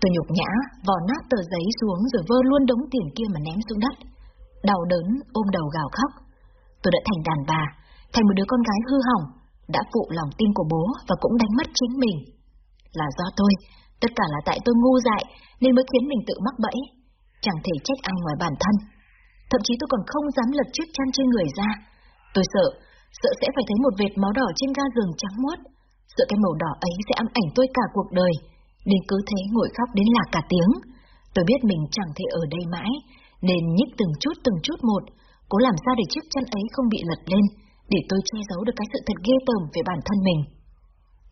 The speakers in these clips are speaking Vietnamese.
Tôi nhục nhã, vò nát tờ giấy xuống rồi vơ luôn đống tiền kia mà ném xuống đất. Đau đớn, ôm đầu gào khóc. Tôi đã thành đàn bà, thành một đứa con gái hư hỏng, đã phụ lòng tin của bố và cũng đánh mất chính mình. Là do tôi, tất cả là tại tôi ngu dại nên mới khiến mình tự mắc bẫy. Chẳng thể trách ai ngoài bản thân. Thậm chí tôi còn không dám lật chiếc chăn trên người ra. Tôi sợ, sợ sẽ phải thấy một vệt máu đỏ trên ga giường trắng muốt. Sợ cái màu đỏ ấy sẽ ám ảnh tôi cả cuộc đời. Nên cứ thế ngồi khóc đến lạc cả tiếng. Tôi biết mình chẳng thể ở đây mãi, nên nhích từng chút từng chút một, cố làm sao để chiếc chân ấy không bị lật lên, để tôi che giấu được cái sự thật ghê tởm về bản thân mình.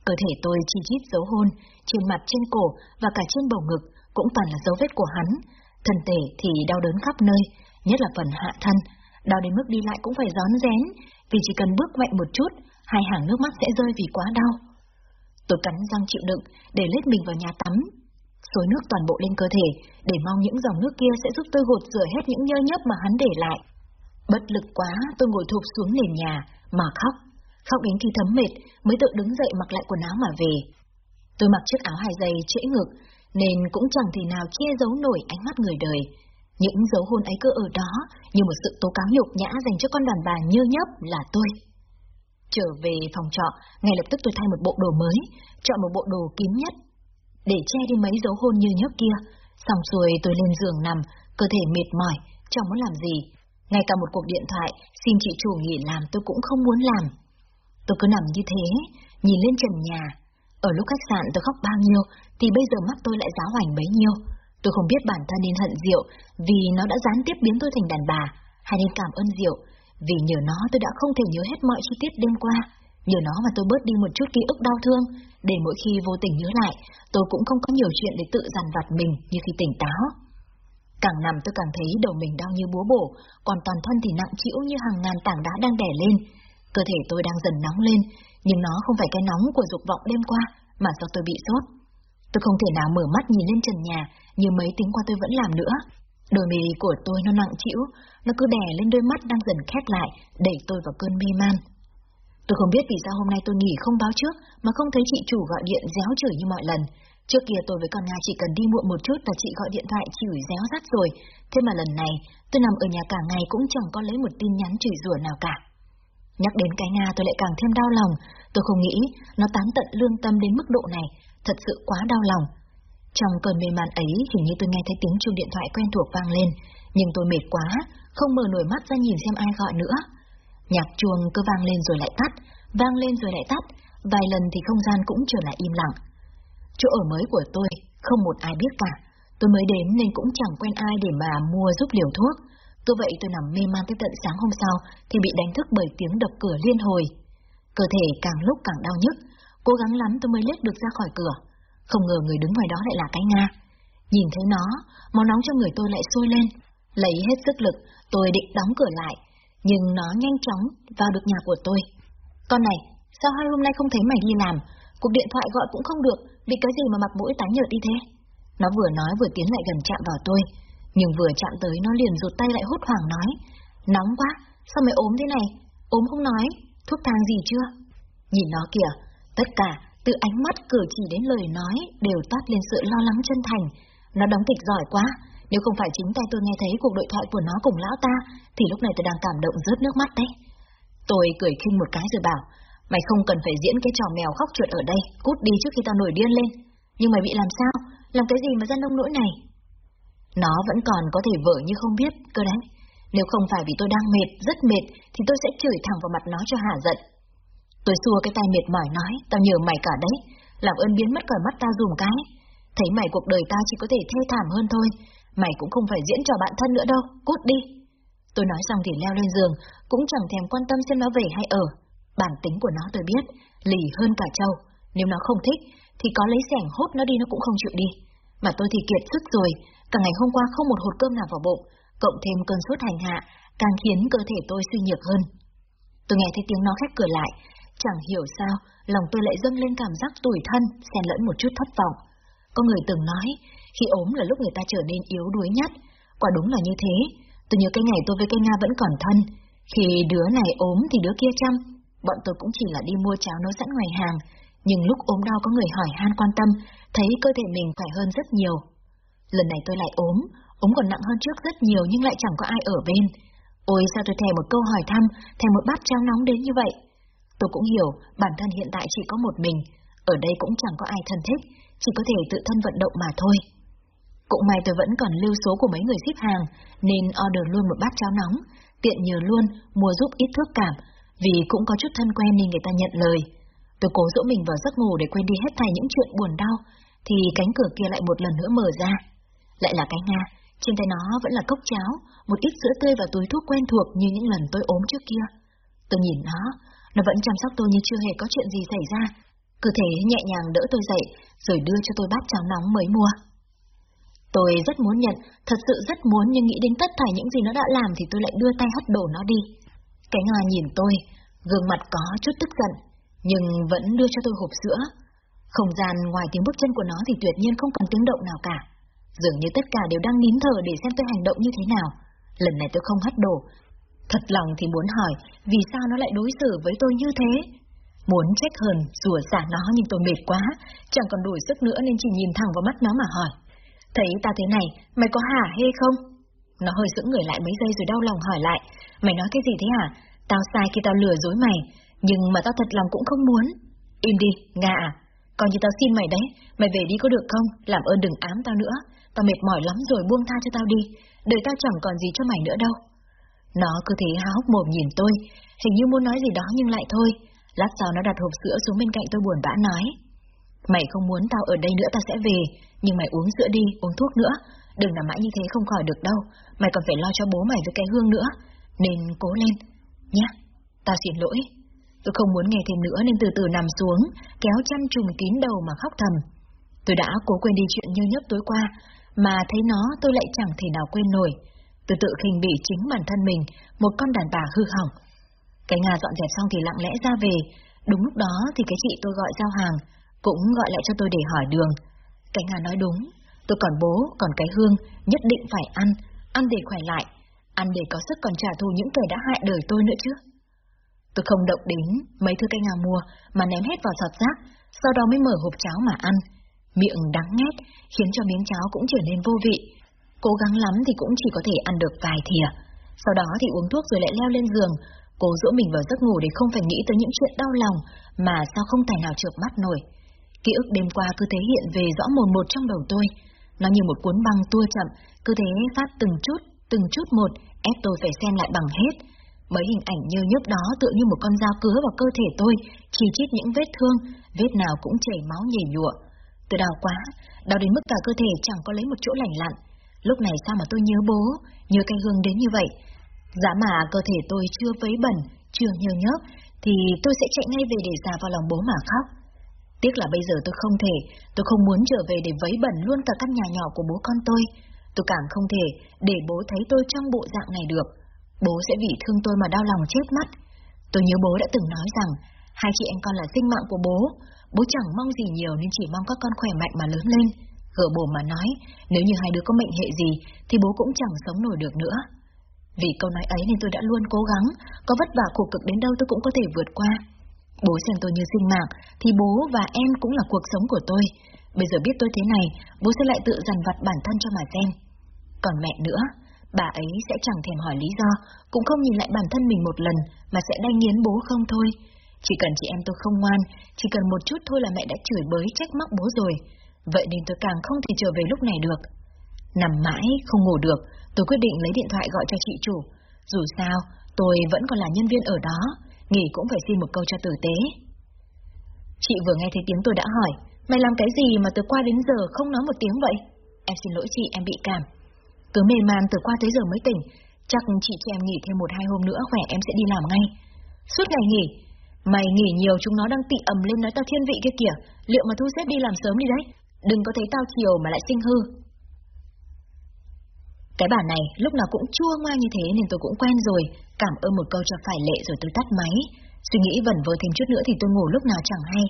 Cơ thể tôi chi chít dấu hôn, trên mặt trên cổ và cả trên bầu ngực cũng toàn là dấu vết của hắn. Thân thể thì đau đớn khắp nơi, nhất là phần hạ thân, đau đến mức đi lại cũng phải gión rén, vì chỉ cần bước mạnh một chút, hai hàng nước mắt sẽ rơi vì quá đau. Tôi cắn răng chịu đựng để lết mình vào nhà tắm, xối nước toàn bộ lên cơ thể để mong những dòng nước kia sẽ giúp tôi gột rửa hết những nhơ nhớp mà hắn để lại. Bất lực quá, tôi ngồi thụp xuống nền nhà mà khóc, khóc đến khi thấm mệt mới tự đứng dậy mặc lại quần áo mà về. Tôi mặc chiếc áo hai dây trễ ngực nên cũng chẳng thể nào che giấu nổi ánh mắt người đời. Những dấu hôn ấy cứ ở đó như một sự tố cáo nhục nhã dành cho con đàn bà nhơ nhớp là tôi. Trở về phòng trọ, ngay lập tức tôi thay một bộ đồ mới, chọn một bộ đồ kín nhất, để che đi mấy dấu hôn như nhớp kia. Xong xuôi tôi lên giường nằm, cơ thể mệt mỏi, chẳng muốn làm gì. Ngay cả một cuộc điện thoại xin chị chủ nghỉ làm tôi cũng không muốn làm. Tôi cứ nằm như thế, nhìn lên trần nhà. Ở lúc khách sạn tôi khóc bao nhiêu, thì bây giờ mắt tôi lại giáo hoành bấy nhiêu. Tôi không biết bản thân nên hận Diệu vì nó đã gián tiếp biến tôi thành đàn bà, hay nên cảm ơn Diệu vì nhờ nó tôi đã không thể nhớ hết mọi chi tiết đêm qua. Nhờ nó mà tôi bớt đi một chút ký ức đau thương, để mỗi khi vô tình nhớ lại, tôi cũng không có nhiều chuyện để tự dằn vặt mình như khi tỉnh táo. Càng nằm tôi càng thấy đầu mình đau như búa bổ, còn toàn thân thì nặng chịu như hàng ngàn tảng đá đang đè lên. Cơ thể tôi đang dần nóng lên, nhưng nó không phải cái nóng của dục vọng đêm qua, mà do tôi bị sốt. Tôi không thể nào mở mắt nhìn lên trần nhà như mấy tiếng qua tôi vẫn làm nữa. Đôi mì của tôi nó nặng chịu nó cứ đè lên đôi mắt đang dần khép lại, đẩy tôi vào cơn mê man. Tôi không biết vì sao hôm nay tôi nghỉ không báo trước mà không thấy chị chủ gọi điện réo chửi như mọi lần. Trước kia tôi với con Nga chỉ cần đi muộn một chút là chị gọi điện thoại chửi réo rắt rồi. Thế mà lần này, tôi nằm ở nhà cả ngày cũng chẳng có lấy một tin nhắn chửi rủa nào cả. Nhắc đến cái Nga tôi lại càng thêm đau lòng. Tôi không nghĩ nó tán tận lương tâm đến mức độ này. Thật sự quá đau lòng. Trong cơn mê man ấy, hình như tôi nghe thấy tiếng chuông điện thoại quen thuộc vang lên. Nhưng tôi mệt quá, không mở nổi mắt ra nhìn xem ai gọi nữa. Nhạc chuông cứ vang lên rồi lại tắt, vang lên rồi lại tắt, vài lần thì không gian cũng trở lại im lặng. Chỗ ở mới của tôi, không một ai biết cả. Tôi mới đến nên cũng chẳng quen ai để mà mua giúp liều thuốc. Cứ vậy tôi nằm mê man tới tận sáng hôm sau thì bị đánh thức bởi tiếng đập cửa liên hồi. Cơ thể càng lúc càng đau nhức, cố gắng lắm tôi mới lết được ra khỏi cửa. Không ngờ người đứng ngoài đó lại là cái Nga. Nhìn thấy nó, máu nóng trong người tôi lại sôi lên. Lấy hết sức lực, tôi định đóng cửa lại, nhưng nó nhanh chóng vào được nhà của tôi. Con này, sao hai hôm nay không thấy mày đi làm? Cuộc điện thoại gọi cũng không được, bị cái gì mà mặt mũi tái nhợt đi thế? Nó vừa nói vừa tiến lại gần chạm vào tôi, nhưng vừa chạm tới nó liền rụt tay lại hốt hoảng nói. Nóng quá, sao mày ốm thế này? Ốm không nói, thuốc thang gì chưa? Nhìn nó kìa, tất cả, từ ánh mắt cử chỉ đến lời nói đều toát lên sự lo lắng chân thành. Nó đóng kịch giỏi quá, nếu không phải chính tay tôi nghe thấy cuộc đối thoại của nó cùng lão ta, thì lúc này tôi đang cảm động rớt nước mắt đấy. Tôi cười khinh một cái rồi bảo, mày không cần phải diễn cái trò mèo khóc chuột ở đây, cút đi trước khi tao nổi điên lên. Nhưng mày bị làm sao? Làm cái gì mà ra nông nỗi này? Nó vẫn còn có thể vợ như không biết, cơ đấy. Nếu không phải vì tôi đang mệt, rất mệt, thì tôi sẽ chửi thẳng vào mặt nó cho hả giận. Tôi xua cái tay mệt mỏi nói, tao nhờ mày cả đấy, làm ơn biến mất khỏi mắt ta dùm cái. Thấy mày cuộc đời ta chỉ có thể thê thảm hơn thôi, mày cũng không phải diễn trò bạn thân nữa đâu, cút đi. Tôi nói xong thì leo lên giường, cũng chẳng thèm quan tâm xem nó về hay ở. Bản tính của nó tôi biết, lì hơn cả trâu. Nếu nó không thích, thì có lấy sẻng hốt nó đi nó cũng không chịu đi. Mà tôi thì kiệt sức rồi, cả ngày hôm qua không một hột cơm nào vào bụng, cộng thêm cơn sốt hành hạ, càng khiến cơ thể tôi suy nhược hơn. Tôi nghe thấy tiếng nó khép cửa lại, chẳng hiểu sao, lòng tôi lại dâng lên cảm giác tủi thân, xen lẫn một chút thất vọng. Có người từng nói, khi ốm là lúc người ta trở nên yếu đuối nhất. Quả đúng là như thế. Tôi nhớ cái ngày tôi với cây Nga vẫn còn thân. Khi đứa này ốm thì đứa kia chăm. Bọn tôi cũng chỉ là đi mua cháo nấu sẵn ngoài hàng. nhưng lúc ốm đau có người hỏi han quan tâm, thấy cơ thể mình khỏe hơn rất nhiều. Lần này tôi lại ốm, ốm còn nặng hơn trước rất nhiều nhưng lại chẳng có ai ở bên. Ôi sao tôi thèm một câu hỏi thăm, thèm một bát cháo nóng đến như vậy. Tôi cũng hiểu, bản thân hiện tại chỉ có một mình, ở đây cũng chẳng có ai thân thích, chỉ có thể tự thân vận động mà thôi. Cũng may tôi vẫn còn lưu số của mấy người ship hàng, nên order luôn một bát cháo nóng, tiện nhờ luôn, mua giúp ít thước cảm, vì cũng có chút thân quen nên người ta nhận lời. Tôi cố dỗ mình vào giấc ngủ để quên đi hết thảy những chuyện buồn đau, thì cánh cửa kia lại một lần nữa mở ra. Lại là cái Nga, trên tay nó vẫn là cốc cháo, một ít sữa tươi và túi thuốc quen thuộc như những lần tôi ốm trước kia. Tôi nhìn nó, nó vẫn chăm sóc tôi như chưa hề có chuyện gì xảy ra. Cơ thể nhẹ nhàng đỡ tôi dậy, rồi đưa cho tôi bát cháo nóng mới mua. Tôi rất muốn nhận, thật sự rất muốn nhưng nghĩ đến tất thảy những gì nó đã làm thì tôi lại đưa tay hất đổ nó đi. Cái Nga nhìn tôi, gương mặt có chút tức giận, nhưng vẫn đưa cho tôi hộp sữa. Không gian ngoài tiếng bước chân của nó thì tuyệt nhiên không còn tiếng động nào cả. Dường như tất cả đều đang nín thở để xem tôi hành động như thế nào. Lần này tôi không hất đổ. Thật lòng thì muốn hỏi, vì sao nó lại đối xử với tôi như thế? Muốn trách hờn, rủa xả nó nhưng tôi mệt quá, chẳng còn đủ sức nữa nên chỉ nhìn thẳng vào mắt nó mà hỏi. Thấy ta thế này, mày có hả hê không? Nó hơi sững người lại mấy giây rồi đau lòng hỏi lại. Mày nói cái gì thế hả? Tao sai khi tao lừa dối mày, nhưng mà tao thật lòng cũng không muốn. Im đi, Nga à, còn như tao xin mày đấy, mày về đi có được không? Làm ơn đừng ám tao nữa, tao mệt mỏi lắm rồi buông tha cho tao đi, đời tao chẳng còn gì cho mày nữa đâu. Nó cứ thế há hốc mồm nhìn tôi, hình như muốn nói gì đó nhưng lại thôi. Lát sau nó đặt hộp sữa xuống bên cạnh tôi buồn bã nói. Mày không muốn tao ở đây nữa tao sẽ về, nhưng mày uống sữa đi, uống thuốc nữa. Đừng nằm mãi như thế không khỏi được đâu, mày còn phải lo cho bố mày với cái hương nữa. Nên cố lên, nhé. Tao xin lỗi. Tôi không muốn nghe thêm nữa nên từ từ nằm xuống, kéo chăn trùm kín đầu mà khóc thầm. Tôi đã cố quên đi chuyện như nhấp tối qua, mà thấy nó tôi lại chẳng thể nào quên nổi. Tôi tự khinh bỉ chính bản thân mình, một con đàn bà hư hỏng. Cái Nga dọn dẹp xong thì lặng lẽ ra về, đúng lúc đó thì cái chị tôi gọi giao hàng, cũng gọi lại cho tôi để hỏi đường. Cái Nga nói đúng, tôi còn bố, còn cái hương, nhất định phải ăn, ăn để khỏe lại, ăn để có sức còn trả thù những kẻ đã hại đời tôi nữa chứ. Tôi không động đến mấy thứ cây ngà mua mà ném hết vào sọt rác, sau đó mới mở hộp cháo mà ăn. Miệng đắng ngắt khiến cho miếng cháo cũng trở nên vô vị. Cố gắng lắm thì cũng chỉ có thể ăn được vài thìa. Sau đó thì uống thuốc rồi lại leo lên giường, cố dỗ mình vào giấc ngủ để không phải nghĩ tới những chuyện đau lòng mà sao không tài nào chợp mắt nổi. Ký ức đêm qua cứ thế hiện về rõ mồn một trong đầu tôi. Nó như một cuốn băng tua chậm, cứ thế phát từng chút, từng chút một, ép tôi phải xem lại bằng hết. Mấy hình ảnh nhơ nhớp đó tựa như một con dao cứa vào cơ thể tôi, chỉ chít những vết thương, vết nào cũng chảy máu nhảy nhụa. Tôi đau quá, đau đến mức cả cơ thể chẳng có lấy một chỗ lành lặn. Lúc này sao mà tôi nhớ bố, nhớ cây hương đến như vậy. Giá mà cơ thể tôi chưa vấy bẩn, chưa nhơ nhớp, thì tôi sẽ chạy ngay về để già vào lòng bố mà khóc. Tiếc là bây giờ tôi không thể, tôi không muốn trở về để vấy bẩn luôn cả căn nhà nhỏ của bố con tôi. Tôi càng không thể để bố thấy tôi trong bộ dạng này được. Bố sẽ vì thương tôi mà đau lòng chết mắt. Tôi nhớ bố đã từng nói rằng, hai chị em con là sinh mạng của bố. Bố chẳng mong gì nhiều nên chỉ mong các con khỏe mạnh mà lớn lên. Gỡ bố mà nói, nếu như hai đứa có mệnh hệ gì, thì bố cũng chẳng sống nổi được nữa. Vì câu nói ấy nên tôi đã luôn cố gắng, có vất vả khổ cực đến đâu tôi cũng có thể vượt qua. Bố xem tôi như sinh mạng, thì bố và em cũng là cuộc sống của tôi. Bây giờ biết tôi thế này, bố sẽ lại tự dằn vặt bản thân cho mà xem. Còn mẹ nữa, bà ấy sẽ chẳng thèm hỏi lý do, cũng không nhìn lại bản thân mình một lần, mà sẽ đay nghiến bố không thôi. Chỉ cần chị em tôi không ngoan, chỉ cần một chút thôi là mẹ đã chửi bới trách móc bố rồi. Vậy nên tôi càng không thể trở về lúc này được. Nằm mãi, không ngủ được, tôi quyết định lấy điện thoại gọi cho chị chủ. Dù sao, tôi vẫn còn là nhân viên ở đó, nghỉ cũng phải xin một câu cho tử tế. Chị vừa nghe thấy tiếng tôi đã hỏi, mày làm cái gì mà từ qua đến giờ không nói một tiếng vậy? Em xin lỗi chị, em bị cảm. Cứ mê man từ qua tới giờ mới tỉnh, chắc chị cho em nghỉ thêm một hai hôm nữa khỏe em sẽ đi làm ngay. Suốt ngày nghỉ, mày nghỉ nhiều chúng nó đang tị ầm lên nói tao thiên vị kia kìa, liệu mà thu xếp đi làm sớm đi đấy, đừng có thấy tao chiều mà lại sinh hư. Cái bản này lúc nào cũng chua ngoa như thế nên tôi cũng quen rồi, cảm ơn một câu cho phải lệ rồi tôi tắt máy. Suy nghĩ vẩn vơ thêm chút nữa thì tôi ngủ lúc nào chẳng hay.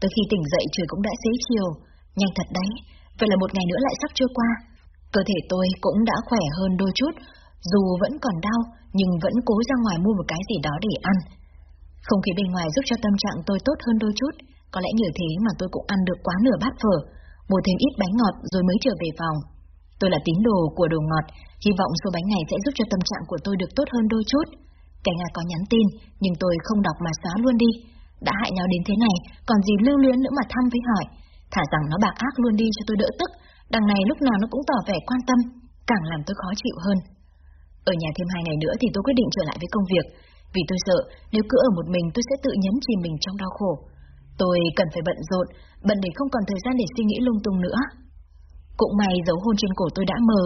Tới khi tỉnh dậy trời cũng đã xế chiều, nhanh thật đấy, vậy là một ngày nữa lại sắp trôi qua. Cơ thể tôi cũng đã khỏe hơn đôi chút, dù vẫn còn đau, nhưng vẫn cố ra ngoài mua một cái gì đó để ăn. Không khí bên ngoài giúp cho tâm trạng tôi tốt hơn đôi chút, Có lẽ nhờ thế mà tôi cũng ăn được quá nửa bát phở, mua thêm ít bánh ngọt rồi mới trở về phòng. Tôi là tín đồ của đồ ngọt, hy vọng số bánh này sẽ giúp cho tâm trạng của tôi được tốt hơn đôi chút. kẻ Nga có nhắn tin, nhưng tôi không đọc mà xóa luôn đi. Đã hại nhau đến thế này, còn gì lưu luyến nữa mà thăm với hỏi. Thả rằng nó bạc ác luôn đi cho tôi đỡ tức, đằng này lúc nào nó cũng tỏ vẻ quan tâm, càng làm tôi khó chịu hơn. Ở nhà thêm hai ngày nữa thì tôi quyết định trở lại với công việc, vì tôi sợ nếu cứ ở một mình tôi sẽ tự nhấn chìm mình trong đau khổ. Tôi cần phải bận rộn, bận để không còn thời gian để suy nghĩ lung tung nữa. Cũng may dấu hôn trên cổ tôi đã mờ,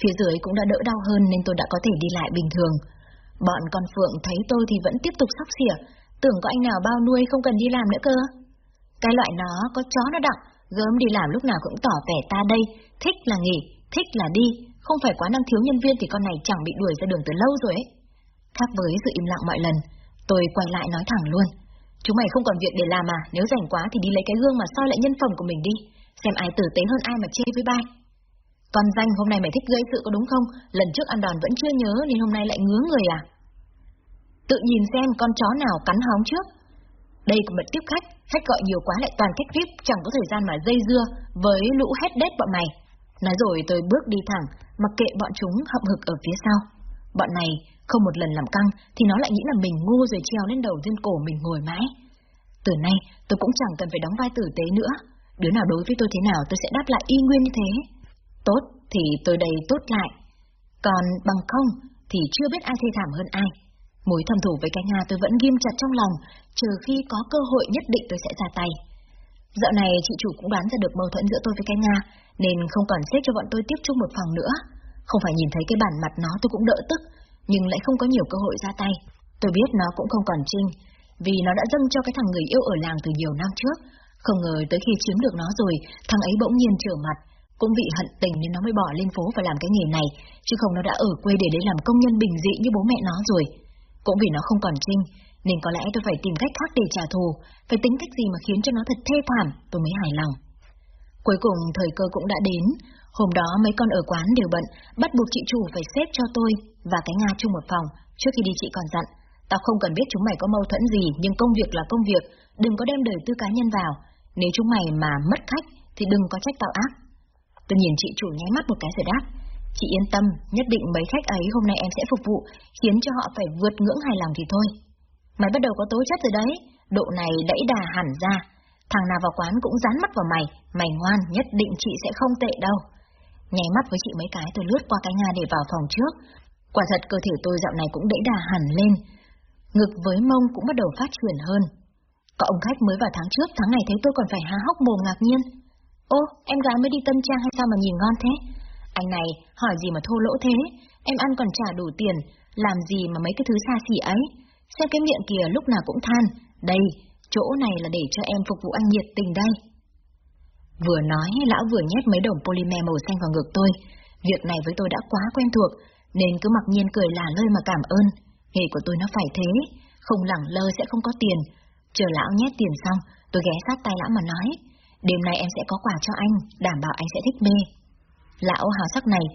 phía dưới cũng đã đỡ đau hơn nên tôi đã có thể đi lại bình thường. Bọn con Phượng thấy tôi thì vẫn tiếp tục sóc xỉa, tưởng có anh nào bao nuôi không cần đi làm nữa cơ. Cái loại nó có chó nó đặng, gớm đi làm lúc nào cũng tỏ vẻ ta đây, thích là nghỉ, thích là đi, không phải quá năng thiếu nhân viên thì con này chẳng bị đuổi ra đường từ lâu rồi ấy. Khác với sự im lặng mọi lần, tôi quay lại nói thẳng luôn. Chúng mày không còn việc để làm à, nếu rảnh quá thì đi lấy cái gương mà soi lại nhân phẩm của mình đi, xem ai tử tế hơn ai mà chê với bai. Con danh hôm nay mày thích gây sự có đúng không? Lần trước ăn đòn vẫn chưa nhớ nên hôm nay lại ngứa người à? Tự nhìn xem con chó nào cắn hóng trước. Đây cũng bật tiếp khách, khách gọi nhiều quá lại toàn khách VIP, chẳng có thời gian mà dây dưa với lũ hét đét bọn mày. Nói rồi tôi bước đi thẳng, mặc kệ bọn chúng hậm hực ở phía sau. Bọn này không một lần làm căng thì nó lại nghĩ là mình ngu rồi treo lên đầu trên cổ mình ngồi mãi. Từ nay tôi cũng chẳng cần phải đóng vai tử tế nữa. Đứa nào đối với tôi thế nào tôi sẽ đáp lại y nguyên như thế. Tốt thì tôi đầy tốt lại. Còn bằng không thì chưa biết ai thê thảm hơn ai. Mối thầm thủ với cái Nga tôi vẫn ghim chặt trong lòng, trừ khi có cơ hội nhất định tôi sẽ ra tay. Dạo này chị chủ cũng đoán ra được mâu thuẫn giữa tôi với cái Nga, nên không còn xếp cho bọn tôi tiếp chung một phòng nữa. Không phải nhìn thấy cái bản mặt nó tôi cũng đỡ tức, nhưng lại không có nhiều cơ hội ra tay. Tôi biết nó cũng không còn trinh, vì nó đã dâng cho cái thằng người yêu ở làng từ nhiều năm trước. Không ngờ tới khi chiếm được nó rồi, thằng ấy bỗng nhiên trở mặt, cũng bị hận tình nên nó mới bỏ lên phố và làm cái nghề này, chứ không nó đã ở quê để đấy làm công nhân bình dị như bố mẹ nó rồi. Cũng vì nó không còn trinh, nên có lẽ tôi phải tìm cách khác để trả thù, phải tính cách gì mà khiến cho nó thật thê thảm, tôi mới hài lòng. Cuối cùng thời cơ cũng đã đến, hôm đó mấy con ở quán đều bận, bắt buộc chị chủ phải xếp cho tôi và cái Nga chung một phòng, trước khi đi chị còn dặn. Tao không cần biết chúng mày có mâu thuẫn gì, nhưng công việc là công việc, đừng có đem đời tư cá nhân vào. Nếu chúng mày mà mất khách, thì đừng có trách tao ác. Tôi nhìn chị chủ nháy mắt một cái rồi đáp. Chị yên tâm, nhất định mấy khách ấy hôm nay em sẽ phục vụ, khiến cho họ phải vượt ngưỡng hài lòng thì thôi. Mày bắt đầu có tố chất rồi đấy, độ này đẩy đà hẳn ra. Thằng nào vào quán cũng dán mắt vào mày, mày ngoan, nhất định chị sẽ không tệ đâu. Nháy mắt với chị mấy cái tôi lướt qua cái nhà để vào phòng trước. Quả thật cơ thể tôi dạo này cũng đẩy đà hẳn lên. Ngực với mông cũng bắt đầu phát triển hơn. Có ông khách mới vào tháng trước, tháng này thấy tôi còn phải há hốc mồm ngạc nhiên. Ô, em gái mới đi tân trang hay sao mà nhìn ngon thế? Anh này, hỏi gì mà thô lỗ thế? Em ăn còn trả đủ tiền, làm gì mà mấy cái thứ xa xỉ ấy? Xem cái miệng kìa lúc nào cũng than. Đây, chỗ này là để cho em phục vụ anh nhiệt tình đây. Vừa nói, lão vừa nhét mấy đồng polymer màu xanh vào ngực tôi. Việc này với tôi đã quá quen thuộc, nên cứ mặc nhiên cười là lơi mà cảm ơn. Nghề của tôi nó phải thế, không lẳng lơ sẽ không có tiền. Chờ lão nhét tiền xong, tôi ghé sát tay lão mà nói, đêm nay em sẽ có quà cho anh, đảm bảo anh sẽ thích mê. Lão hào sắc này,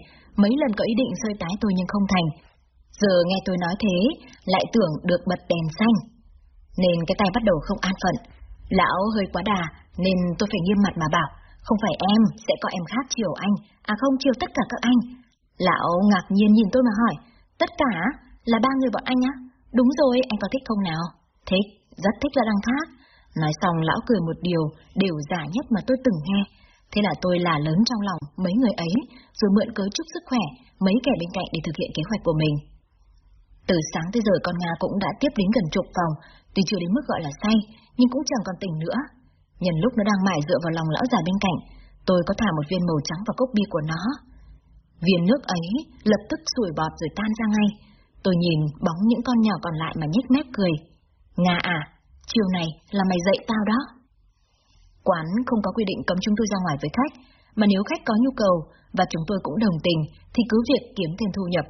mấy lần có ý định sơi tái tôi nhưng không thành. Giờ nghe tôi nói thế, lại tưởng được bật đèn xanh. Nên cái tay bắt đầu không an phận. Lão hơi quá đà, nên tôi phải nghiêm mặt mà bảo, không phải em, sẽ có em khác chiều anh, à không chiều tất cả các anh. Lão ngạc nhiên nhìn tôi mà hỏi, tất cả là ba người bọn anh á? Đúng rồi, anh có thích không nào? Thích, rất thích ra đăng thác. Nói xong lão cười một điều, đều giả nhất mà tôi từng nghe. Thế là tôi là lớn trong lòng mấy người ấy, rồi mượn cớ chúc sức khỏe mấy kẻ bên cạnh để thực hiện kế hoạch của mình. Từ sáng tới giờ con Nga cũng đã tiếp đến gần chục phòng, tuy chưa đến mức gọi là say, nhưng cũng chẳng còn tỉnh nữa. Nhân lúc nó đang mải dựa vào lòng lão già bên cạnh, tôi có thả một viên màu trắng vào cốc bia của nó. Viên nước ấy lập tức sủi bọt rồi tan ra ngay. Tôi nhìn bóng những con nhỏ còn lại mà nhếch mép cười. Nga à, chiều này là mày dạy tao đó. Quán không có quy định cấm chúng tôi ra ngoài với khách, mà nếu khách có nhu cầu và chúng tôi cũng đồng tình thì cứ việc kiếm thêm thu nhập.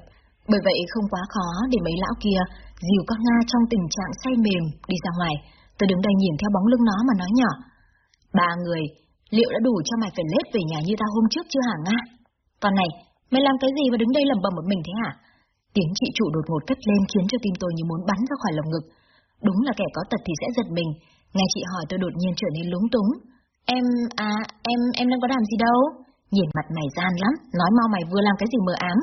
Bởi vậy không quá khó để mấy lão kia dìu con Nga trong tình trạng say mềm đi ra ngoài. Tôi đứng đây nhìn theo bóng lưng nó mà nói nhỏ. Ba người, liệu đã đủ cho mày phải lết về nhà như tao hôm trước chưa hả Nga? Còn này, mày làm cái gì mà đứng đây lầm bầm một mình thế hả? Tiếng chị chủ đột ngột cất lên khiến cho tim tôi như muốn bắn ra khỏi lồng ngực. Đúng là kẻ có tật thì sẽ giật mình, Nghe chị hỏi tôi đột nhiên trở nên lúng túng. Em, à, em, em đang có làm gì đâu? Nhìn mặt mày gian lắm, nói mau mày vừa làm cái gì mờ ám.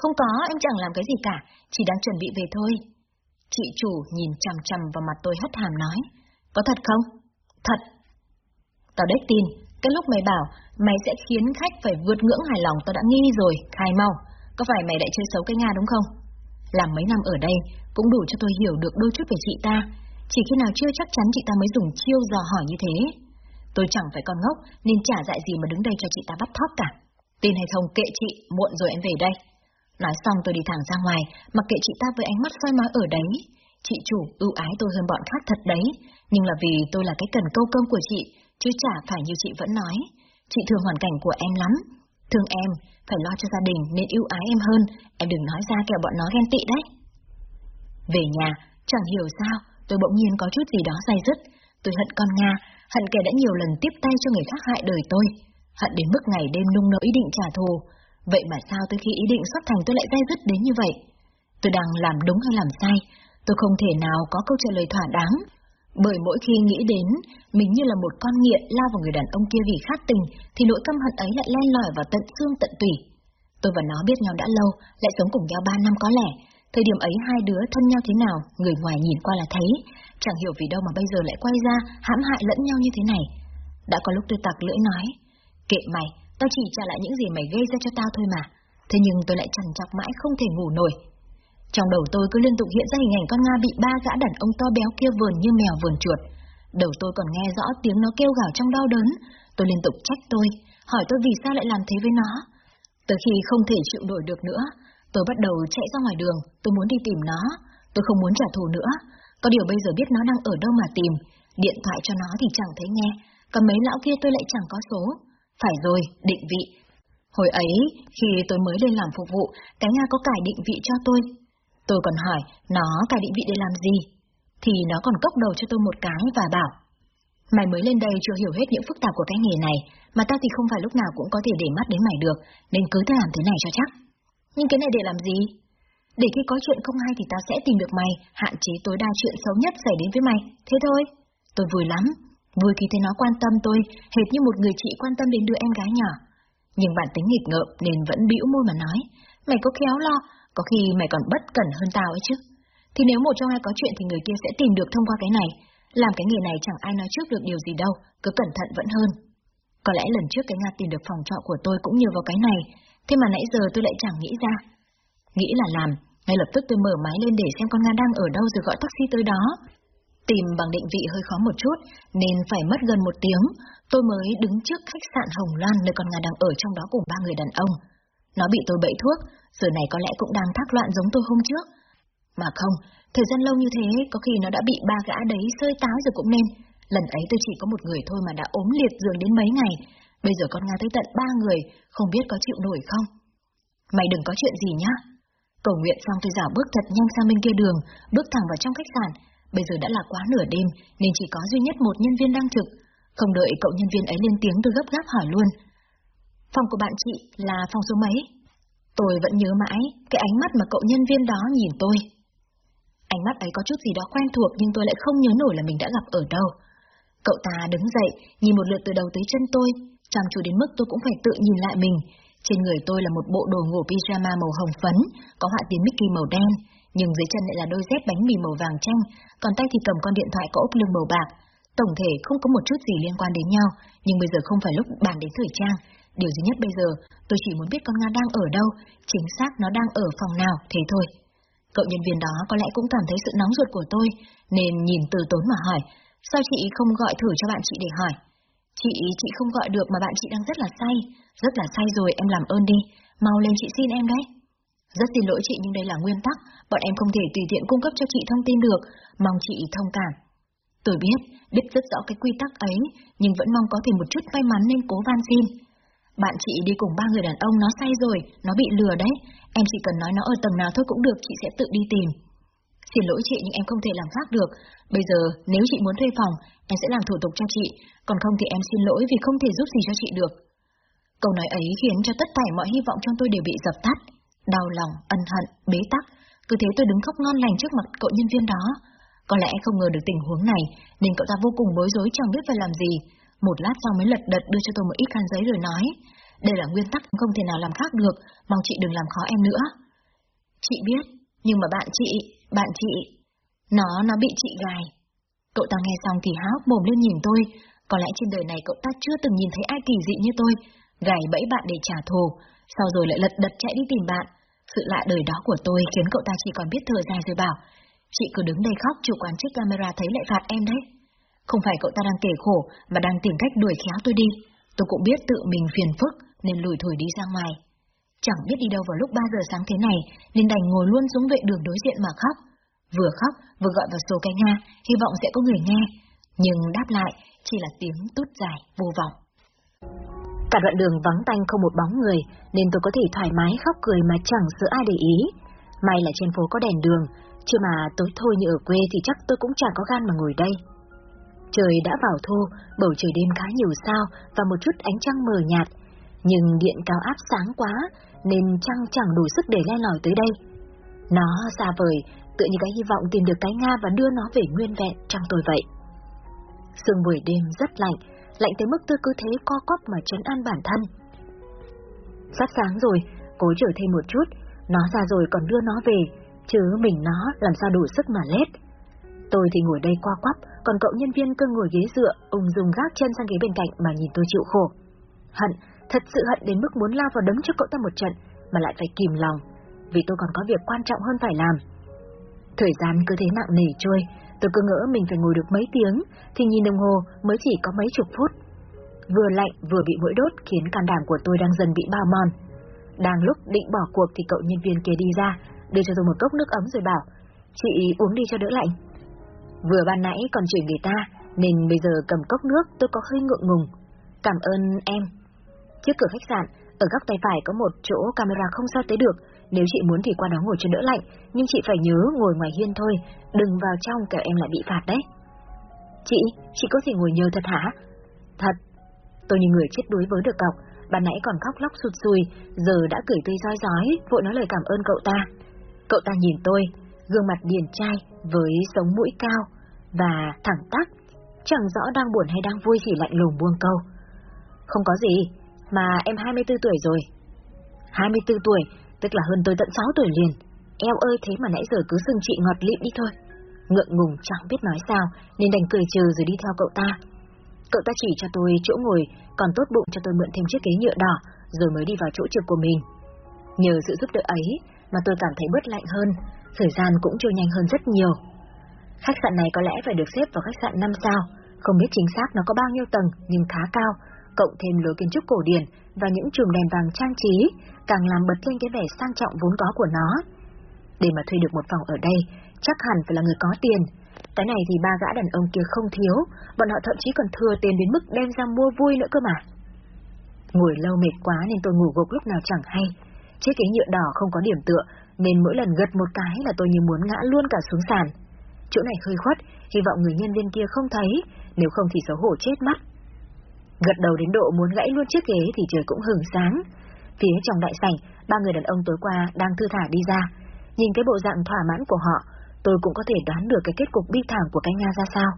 Không có, em chẳng làm cái gì cả, chỉ đang chuẩn bị về thôi. Chị chủ nhìn chằm chằm vào mặt tôi hất hàm nói. Có thật không? Thật. Tao đếch tin, cái lúc mày bảo mày sẽ khiến khách phải vượt ngưỡng hài lòng tao đã nghi rồi, khai mau. Có phải mày đã chơi xấu cái Nga đúng không? Làm mấy năm ở đây cũng đủ cho tôi hiểu được đôi chút về chị ta. Chỉ khi nào chưa chắc chắn chị ta mới dùng chiêu dò hỏi như thế. Tôi chẳng phải con ngốc nên chả dại gì mà đứng đây cho chị ta bắt thóp cả. Tin hay không kệ chị, muộn rồi em về đây. Nói xong tôi đi thẳng ra ngoài, mặc kệ chị ta với ánh mắt soi mói ở đấy. Chị chủ ưu ái tôi hơn bọn khác thật đấy, nhưng là vì tôi là cái cần câu cơm của chị, chứ chả phải như chị vẫn nói. Chị thương hoàn cảnh của em lắm. Thương em, phải lo cho gia đình nên ưu ái em hơn, em đừng nói ra kẻo bọn nó ghen tị đấy. Về nhà, chẳng hiểu sao, tôi bỗng nhiên có chút gì đó say dứt. Tôi hận con Nga, hận kẻ đã nhiều lần tiếp tay cho người khác hại đời tôi. Hận đến mức ngày đêm nung nấu ý định trả thù. Vậy mà sao tới khi ý định xuất thành tôi lại dây dứt đến như vậy? Tôi đang làm đúng hay làm sai? Tôi không thể nào có câu trả lời thỏa đáng. Bởi mỗi khi nghĩ đến mình như là một con nghiện lao vào người đàn ông kia vì khát tình, thì nỗi căm hận ấy lại len lỏi vào tận xương tận tủy. Tôi và nó biết nhau đã lâu, lại sống cùng nhau ba năm có lẽ. Thời điểm ấy hai đứa thân nhau thế nào, người ngoài nhìn qua là thấy. Chẳng hiểu vì đâu mà bây giờ lại quay ra, hãm hại lẫn nhau như thế này. Đã có lúc tôi tặc lưỡi nói, kệ mày, tao chỉ trả lại những gì mày gây ra cho tao thôi mà. Thế nhưng tôi lại chẳng chọc mãi không thể ngủ nổi. Trong đầu tôi cứ liên tục hiện ra hình ảnh con Nga bị ba gã đàn ông to béo kia vườn như mèo vườn chuột. Đầu tôi còn nghe rõ tiếng nó kêu gào trong đau đớn. Tôi liên tục trách tôi, hỏi tôi vì sao lại làm thế với nó. Từ khi không thể chịu nổi được nữa, tôi bắt đầu chạy ra ngoài đường, tôi muốn đi tìm nó. Tôi không muốn trả thù nữa. Có điều bây giờ biết nó đang ở đâu mà tìm. Điện thoại cho nó thì chẳng thấy nghe, còn mấy lão kia tôi lại chẳng có số. Phải rồi, định vị. Hồi ấy, khi tôi mới lên làm phục vụ, cái Nga có cải định vị cho tôi, Tôi còn hỏi nó cài định vị để làm gì, thì nó còn cốc đầu cho tôi một cái và bảo Mày mới lên đây chưa hiểu hết những phức tạp của cái nghề này, mà tao thì không phải lúc nào cũng có thể để mắt đến mày được, nên cứ thế làm thế này cho chắc. Nhưng cái này để làm gì? Để khi có chuyện không hay thì tao sẽ tìm được mày, hạn chế tối đa chuyện xấu nhất xảy đến với mày, thế thôi. Tôi vui lắm, vui khi thấy nó quan tâm tôi, hệt như một người chị quan tâm đến đứa em gái nhỏ. Nhưng bản tính nghịch ngợm nên vẫn bĩu môi mà nói, mày có khéo lo, có khi mày còn bất cẩn hơn tao ấy chứ. Thì nếu một trong hai có chuyện thì người kia sẽ tìm được thông qua cái này. Làm cái nghề này chẳng ai nói trước được điều gì đâu, cứ cẩn thận vẫn hơn. Có lẽ lần trước cái Nga tìm được phòng trọ của tôi cũng nhờ vào cái này, thế mà nãy giờ tôi lại chẳng nghĩ ra. Nghĩ là làm, ngay lập tức tôi mở máy lên để xem con Nga đang ở đâu rồi gọi taxi tới đó. Tìm bằng định vị hơi khó một chút, nên phải mất gần một tiếng, tôi mới đứng trước khách sạn Hồng Loan nơi con Nga đang ở trong đó cùng ba người đàn ông. Nó bị tôi bậy thuốc, giờ này có lẽ cũng đang thác loạn giống tôi hôm trước. Mà không, thời gian lâu như thế, có khi nó đã bị ba gã đấy sơi táo rồi cũng nên. Lần ấy tôi chỉ có một người thôi mà đã ốm liệt giường đến mấy ngày. Bây giờ con Nga tới tận ba người, không biết có chịu nổi không? Mày đừng có chuyện gì nhá. Cầu nguyện xong tôi giả bước thật nhanh sang bên kia đường, bước thẳng vào trong khách sạn. Bây giờ đã là quá nửa đêm, nên chỉ có duy nhất một nhân viên đang trực. Không đợi cậu nhân viên ấy lên tiếng tôi gấp gáp hỏi luôn. Phòng của bạn chị là phòng số mấy? Tôi vẫn nhớ mãi cái ánh mắt mà cậu nhân viên đó nhìn tôi. Ánh mắt ấy có chút gì đó quen thuộc nhưng tôi lại không nhớ nổi là mình đã gặp ở đâu. Cậu ta đứng dậy, nhìn một lượt từ đầu tới chân tôi, chăm chú đến mức tôi cũng phải tự nhìn lại mình. Trên người tôi là một bộ đồ ngủ pyjama màu hồng phấn, có họa tiết Mickey màu đen, nhưng dưới chân lại là đôi dép bánh mì màu vàng chanh, còn tay thì cầm con điện thoại có ốp lưng màu bạc. Tổng thể không có một chút gì liên quan đến nhau, nhưng bây giờ không phải lúc bàn đến thời trang, Điều duy nhất bây giờ, tôi chỉ muốn biết con Nga đang ở đâu, chính xác nó đang ở phòng nào, thế thôi. Cậu nhân viên đó có lẽ cũng cảm thấy sự nóng ruột của tôi, nên nhìn từ tốn mà hỏi, sao chị không gọi thử cho bạn chị để hỏi? Chị, chị không gọi được mà bạn chị đang rất là say, rất là say rồi, em làm ơn đi, mau lên chị xin em đấy. Rất xin lỗi chị nhưng đây là nguyên tắc, bọn em không thể tùy tiện cung cấp cho chị thông tin được, mong chị thông cảm. Tôi biết, biết rất rõ cái quy tắc ấy, nhưng vẫn mong có thể một chút may mắn nên cố van xin. Bạn chị đi cùng ba người đàn ông nó say rồi, nó bị lừa đấy. Em chỉ cần nói nó ở tầng nào thôi cũng được, chị sẽ tự đi tìm. Xin lỗi chị nhưng em không thể làm khác được. Bây giờ, nếu chị muốn thuê phòng, em sẽ làm thủ tục cho chị, còn không thì em xin lỗi vì không thể giúp gì cho chị được. Câu nói ấy khiến cho tất cả mọi hy vọng trong tôi đều bị dập tắt. Đau lòng, ân hận, bế tắc. Cứ thế tôi đứng khóc ngon lành trước mặt cậu nhân viên đó. Có lẽ không ngờ được tình huống này, nên cậu ta vô cùng bối rối chẳng biết phải làm gì. Một lát sau mới lật đật đưa cho tôi một ít khăn giấy rồi nói, đây là nguyên tắc không thể nào làm khác được, mong chị đừng làm khó em nữa. Chị biết, nhưng mà bạn chị, bạn chị, nó, nó bị chị gài. Cậu ta nghe xong thì háo mồm lên nhìn tôi, có lẽ trên đời này cậu ta chưa từng nhìn thấy ai kỳ dị như tôi, gài bẫy bạn để trả thù, sau rồi lại lật đật chạy đi tìm bạn. Sự lạ đời đó của tôi khiến cậu ta chỉ còn biết thở dài rồi bảo, chị cứ đứng đây khóc, chủ quán trích camera thấy lại phạt em đấy. Không phải cậu ta đang kể khổ, mà đang tìm cách đuổi khéo tôi đi. Tôi cũng biết tự mình phiền phức, nên lùi thổi đi ra ngoài. Chẳng biết đi đâu vào lúc 3 giờ sáng thế này, nên đành ngồi luôn xuống vệ đường đối diện mà khóc. Vừa khóc, vừa gọi vào số cái Nga, hy vọng sẽ có người nghe. Nhưng đáp lại chỉ là tiếng tút dài, vô vọng. Cả đoạn đường vắng tanh không một bóng người, nên tôi có thể thoải mái khóc cười mà chẳng sợ ai để ý. May là trên phố có đèn đường, chứ mà tối thôi như ở quê thì chắc tôi cũng chẳng có gan mà ngồi đây. Trời đã vào thu, bầu trời đêm khá nhiều sao và một chút ánh trăng mờ nhạt, nhưng điện cao áp sáng quá nên trăng chẳng đủ sức để le lỏi tới đây. Nó xa vời, tựa như cái hy vọng tìm được cái Nga và đưa nó về nguyên vẹn trong tôi vậy. Sương buổi đêm rất lạnh, lạnh tới mức tôi cứ thế co quắp mà trấn an bản thân. Sắp sáng rồi, cố chờ thêm một chút, nó ra rồi còn đưa nó về, chứ mình nó làm sao đủ sức mà lết. Tôi thì ngồi đây qua quắp, còn cậu nhân viên cứ ngồi ghế dựa, ung dung gác chân sang ghế bên cạnh mà nhìn tôi chịu khổ. Hận, thật sự hận đến mức muốn lao vào đấm cho cậu ta một trận, mà lại phải kìm lòng, vì tôi còn có việc quan trọng hơn phải làm. Thời gian cứ thế nặng nề trôi, tôi cứ ngỡ mình phải ngồi được mấy tiếng, thì nhìn đồng hồ mới chỉ có mấy chục phút. Vừa lạnh vừa bị mũi đốt khiến can đảm của tôi đang dần bị bao mòn. Đang lúc định bỏ cuộc thì cậu nhân viên kia đi ra, đưa cho tôi một cốc nước ấm rồi bảo, chị uống đi cho đỡ lạnh. Vừa ban nãy còn chửi người ta, nên bây giờ cầm cốc nước tôi có hơi ngượng ngùng. Cảm ơn em. Trước cửa khách sạn, ở góc tay phải có một chỗ camera không sao tới được, nếu chị muốn thì qua đó ngồi cho đỡ lạnh, nhưng chị phải nhớ ngồi ngoài hiên thôi, đừng vào trong kẻo em lại bị phạt đấy. Chị, chị có thể ngồi nhờ thật hả? Thật. Tôi như người chết đuối với được cọc, ban nãy còn khóc lóc sụt sùi, giờ đã cười tươi roi rói, vội nói lời cảm ơn cậu ta. Cậu ta nhìn tôi, gương mặt điền trai với sống mũi cao và thẳng tắc, chẳng rõ đang buồn hay đang vui chỉ lạnh lùng buông câu. Không có gì, mà em 24 tuổi rồi. 24 tuổi, tức là hơn tôi tận 6 tuổi liền. Eo ơi thế mà nãy giờ cứ xưng chị ngọt lịm đi thôi. Ngượng ngùng chẳng biết nói sao, nên đành cười trừ rồi đi theo cậu ta. Cậu ta chỉ cho tôi chỗ ngồi, còn tốt bụng cho tôi mượn thêm chiếc ghế nhựa đỏ, rồi mới đi vào chỗ trực của mình. Nhờ sự giúp đỡ ấy mà tôi cảm thấy bớt lạnh hơn, thời gian cũng trôi nhanh hơn rất nhiều. Khách sạn này có lẽ phải được xếp vào khách sạn 5 sao, không biết chính xác nó có bao nhiêu tầng nhưng khá cao, cộng thêm lối kiến trúc cổ điển và những chùm đèn vàng trang trí, càng làm bật lên cái vẻ sang trọng vốn có của nó. Để mà thuê được một phòng ở đây, chắc hẳn phải là người có tiền. Cái này thì ba gã đàn ông kia không thiếu, bọn họ thậm chí còn thừa tiền đến mức đem ra mua vui nữa cơ mà. Ngồi lâu mệt quá nên tôi ngủ gục lúc nào chẳng hay. Chiếc ghế nhựa đỏ không có điểm tựa, nên mỗi lần gật một cái là tôi như muốn ngã luôn cả xuống sàn. Chỗ này hơi khuất, hy vọng người nhân viên kia không thấy, nếu không thì xấu hổ chết mắt. Gật đầu đến độ muốn gãy luôn chiếc ghế thì trời cũng hừng sáng. Phía trong đại sảnh, ba người đàn ông tối qua đang thư thả đi ra. Nhìn cái bộ dạng thỏa mãn của họ, tôi cũng có thể đoán được cái kết cục bi thảm của cái Nga ra sao.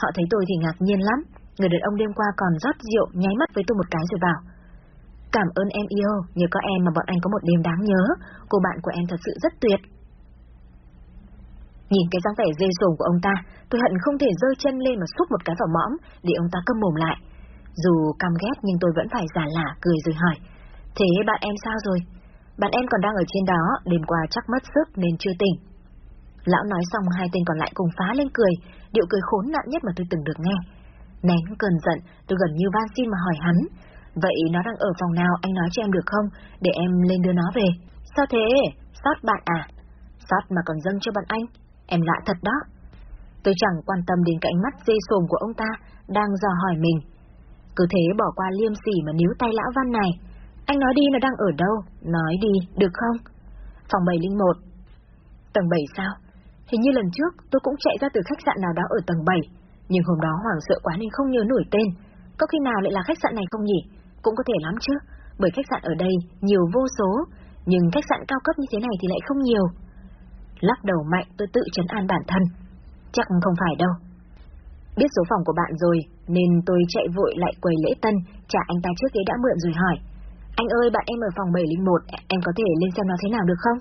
Họ thấy tôi thì ngạc nhiên lắm, người đàn ông đêm qua còn rót rượu nháy mắt với tôi một cái rồi bảo. Cảm ơn em yêu, nhờ có em mà bọn anh có một đêm đáng nhớ, cô bạn của em thật sự rất tuyệt. Nhìn cái dáng vẻ dê dồn của ông ta, tôi hận không thể rơi chân lên mà xúc một cái vào mõm để ông ta câm mồm lại. Dù căm ghét nhưng tôi vẫn phải giả lả cười rồi hỏi. Thế bạn em sao rồi? Bạn em còn đang ở trên đó, đêm qua chắc mất sức nên chưa tỉnh. Lão nói xong hai tên còn lại cùng phá lên cười, điệu cười khốn nạn nhất mà tôi từng được nghe. Nén cơn giận, tôi gần như van xin mà hỏi hắn. Vậy nó đang ở phòng nào anh nói cho em được không, để em lên đưa nó về. Sao thế? Sót bạn à? Sót mà còn dâng cho bạn anh? Em lạ thật đó. Tôi chẳng quan tâm đến cái ánh mắt dê sồm của ông ta, đang dò hỏi mình. Cứ thế bỏ qua liêm sỉ mà níu tay lão văn này. Anh nói đi nó đang ở đâu? Nói đi, được không? Phòng 701. Tầng 7 sao? Hình như lần trước tôi cũng chạy ra từ khách sạn nào đó ở tầng 7, nhưng hôm đó hoảng sợ quá nên không nhớ nổi tên. Có khi nào lại là khách sạn này không nhỉ? Cũng có thể lắm chứ, bởi khách sạn ở đây nhiều vô số, nhưng khách sạn cao cấp như thế này thì lại không nhiều. Lắc đầu mạnh tôi tự chấn an bản thân. chắc không phải đâu. Biết số phòng của bạn rồi, nên tôi chạy vội lại quầy lễ tân, trả anh ta trước ghế đã mượn rồi hỏi. Anh ơi, bạn em ở phòng 701, em có thể lên xem nó thế nào được không?